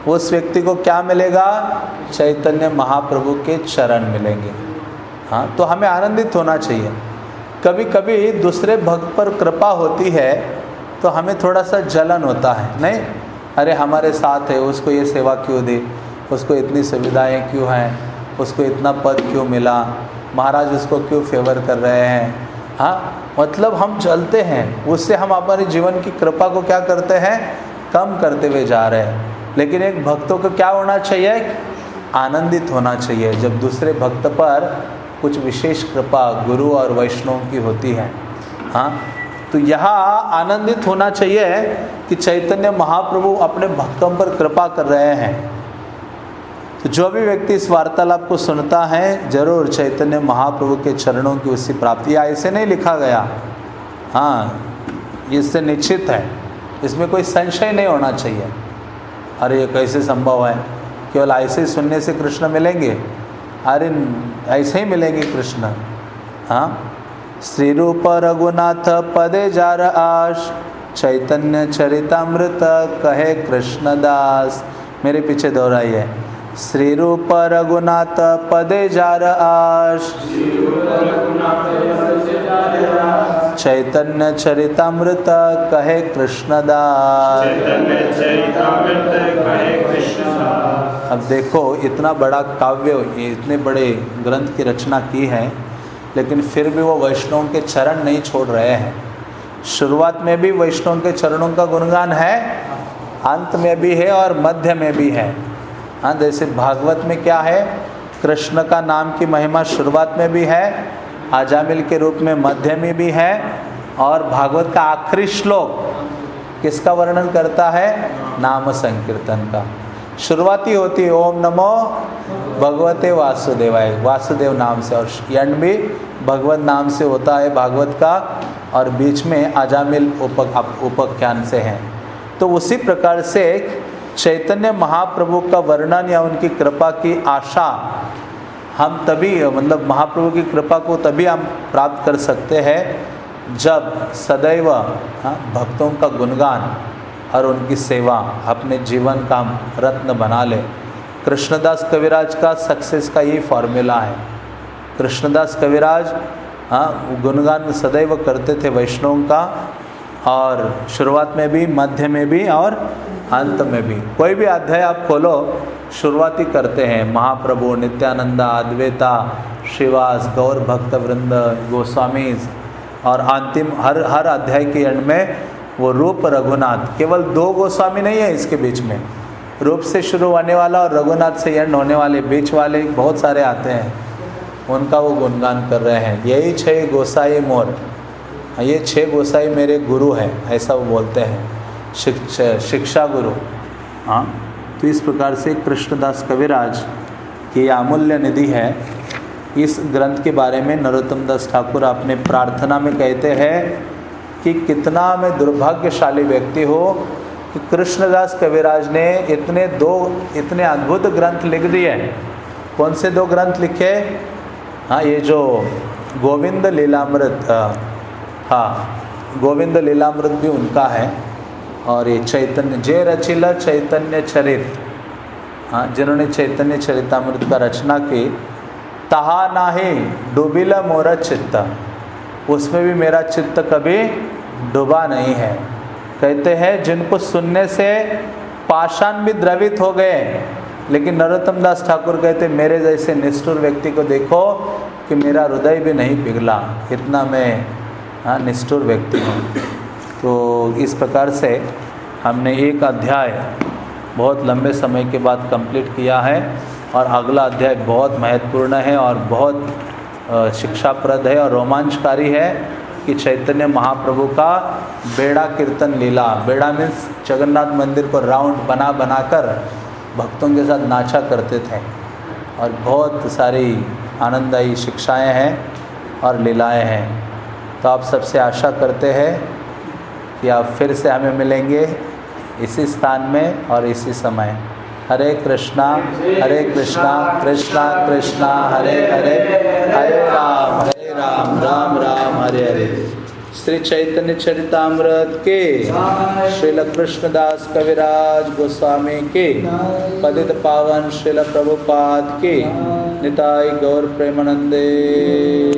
उस व्यक्ति को क्या मिलेगा? चैतन्य महाप्रभु के चरण मिलेंगे। हाँ तो हमें आनंदित होना चाहिए। कभी कभी दूसरे भक्त पर कृपा होती है तो हमें थोड़ा सा जलन होता है, नहीं? अरे, हमारे साथ है, उसको ये सेवा क्यों दी? उसको इतनी सुविधाएँ क्यों हैं? उसको इतना पद क्यों मिला? महाराज उसको क्यों फेवर कर रहे हैं? हाँ मतलब हम चलते हैं। उससे हम हमारे जीवन की कृपा को क्या करते हैं? कम करते हुए जा रहे हैं। लेकिन एक भक्तों को क्या होना चाहिए? आनंदित होना चाहिए। जब दूसरे भक्त पर कुछ विशेष कृपा गुरु और वैष्णव की होती है हाँ तो यहाँ आनंदित होना चाहिए कि चैतन्य महाप्रभु अपने भक्तों पर कृपा कर रहे हैं। तो जो भी व्यक्ति इस वार्तालाप को सुनता है, ज़रूर चैतन्य महाप्रभु के चरणों की उसकी प्राप्ति, या ऐसे नहीं लिखा गया हाँ इससे निश्चित है। इसमें कोई संशय नहीं होना चाहिए। अरे, ये कैसे संभव है? केवल ऐसे सुनने से कृष्ण मिलेंगे? अरे, ऐसे ही मिलेंगे कृष्ण। हाँ? श्री रूप रघुनाथ पदे जार आश, चैतन्य चरितमृत कहे कृष्णदास। मेरे पीछे दोहराइए। श्री रूप रघुनाथ पदे जार आश। चैतन्य चरितमृत कहे कृष्णदास अब देखो, इतना बड़ा काव्य इतने बड़े ग्रंथ की रचना की है, लेकिन फिर भी वो वैष्णव के चरण नहीं छोड़ रहे हैं। शुरुआत में भी वैष्णव के चरणों का गुणगान है, अंत में भी है और मध्य में भी है। हाँ जैसे भागवत में क्या है? कृष्ण का नाम की महिमा शुरुआत में भी है, आजामिल के रूप में मध्य में भी है, और भागवत का आखिरी श्लोक किसका वर्णन करता है? नाम संकीर्तन का। शुरुआती होती है, ओम नमो भगवते वासुदेवाय। वासुदेव नाम से, और यंड भी भगवत नाम से होता है भागवत का, और बीच में आजामिल उप, उपख्यान से है। तो उसी प्रकार से चैतन्य महाप्रभु का वर्णन या उनकी कृपा की आशा हम तभी मतलब महाप्रभु की कृपा को तभी हम प्राप्त कर सकते हैं जब सदैव हाँ, भक्तों का गुणगान और उनकी सेवा अपने जीवन का रत्न बना ले। कृष्णदास कविराज का सक्सेस का यही फॉर्मूला है। कृष्णदास कविराज हाँ गुणगान सदैव करते थे वैष्णव का और शुरुआत में भी मध्य में भी और अंत में भी। कोई भी अध्याय आप खोलो, शुरुआती करते हैं। महाप्रभु, नित्यानंदा, अद्वैता, श्रीवास, गौर भक्त वृंद गोस्वामी और अंतिम, हर हर अध्याय के एंड में वो रूप रघुनाथ। केवल दो गोस्वामी नहीं है इसके बीच में। रूप से शुरू होने वाला और रघुनाथ से एंड होने वाले बीच वाले बहुत सारे आते हैं। उनका वो गुणगान कर रहे हैं। यही छः गोसाई मोर। ये छः गोसाई मेरे गुरु हैं, ऐसा वो बोलते हैं। शिक्षा शिक्षा गुरु। हाँ तो इस प्रकार से कृष्णदास कविराज की अमूल्य निधि है। इस ग्रंथ के बारे में नरोत्तम दास ठाकुर अपने प्रार्थना में कहते हैं कि कितना मैं दुर्भाग्यशाली व्यक्ति हो कि कृष्णदास कविराज ने इतने दो, इतने अद्भुत ग्रंथ लिख दिए कौन से दो ग्रंथ लिखे? हाँ ये जो गोविंद लीलामृत हाँ गोविंद लीलामृत भी उनका है। और ये चैतन्य जय रचिला चैतन्य चरित। हाँ जिन्होंने चैतन्य चरितमृत का रचना की, तहा नाहे डूबिला मोरा चित्त। उसमें भी मेरा चित्त कभी डूबा नहीं है। कहते हैं, जिनको सुनने से पाषाण भी द्रवित हो गए। लेकिन नरोत्तम दास ठाकुर कहते मेरे जैसे निष्ठुर व्यक्ति को देखो कि मेरा हृदय भी नहीं पिघला। इतना मैं हाँ निष्ठुर व्यक्ति हूँ। तो इस प्रकार से हमने एक अध्याय बहुत लंबे समय के बाद कंप्लीट किया है और अगला अध्याय बहुत महत्वपूर्ण है और बहुत शिक्षाप्रद है और रोमांचकारी है कि चैतन्य महाप्रभु का बेड़ा कीर्तन लीला। बेड़ा मीन्स जगन्नाथ मंदिर को राउंड बना बनाकर भक्तों के साथ नाचा करते थे और बहुत सारी आनंददायी शिक्षाएँ हैं और लीलाएँ हैं। तो आप सबसे आशा करते हैं आप फिर से हमें मिलेंगे इसी स्थान में और इसी समय। हरे कृष्णा हरे कृष्णा कृष्णा कृष्णा, हरे हरे हरे राम हरे राम राम राम, हरे हरे। श्री चैतन्य चरितमृत के, श्रील कृष्णदास कविराज गोस्वामी के, पतित पावन श्रील प्रभुपाद के, निताई गौर प्रेमानंदे।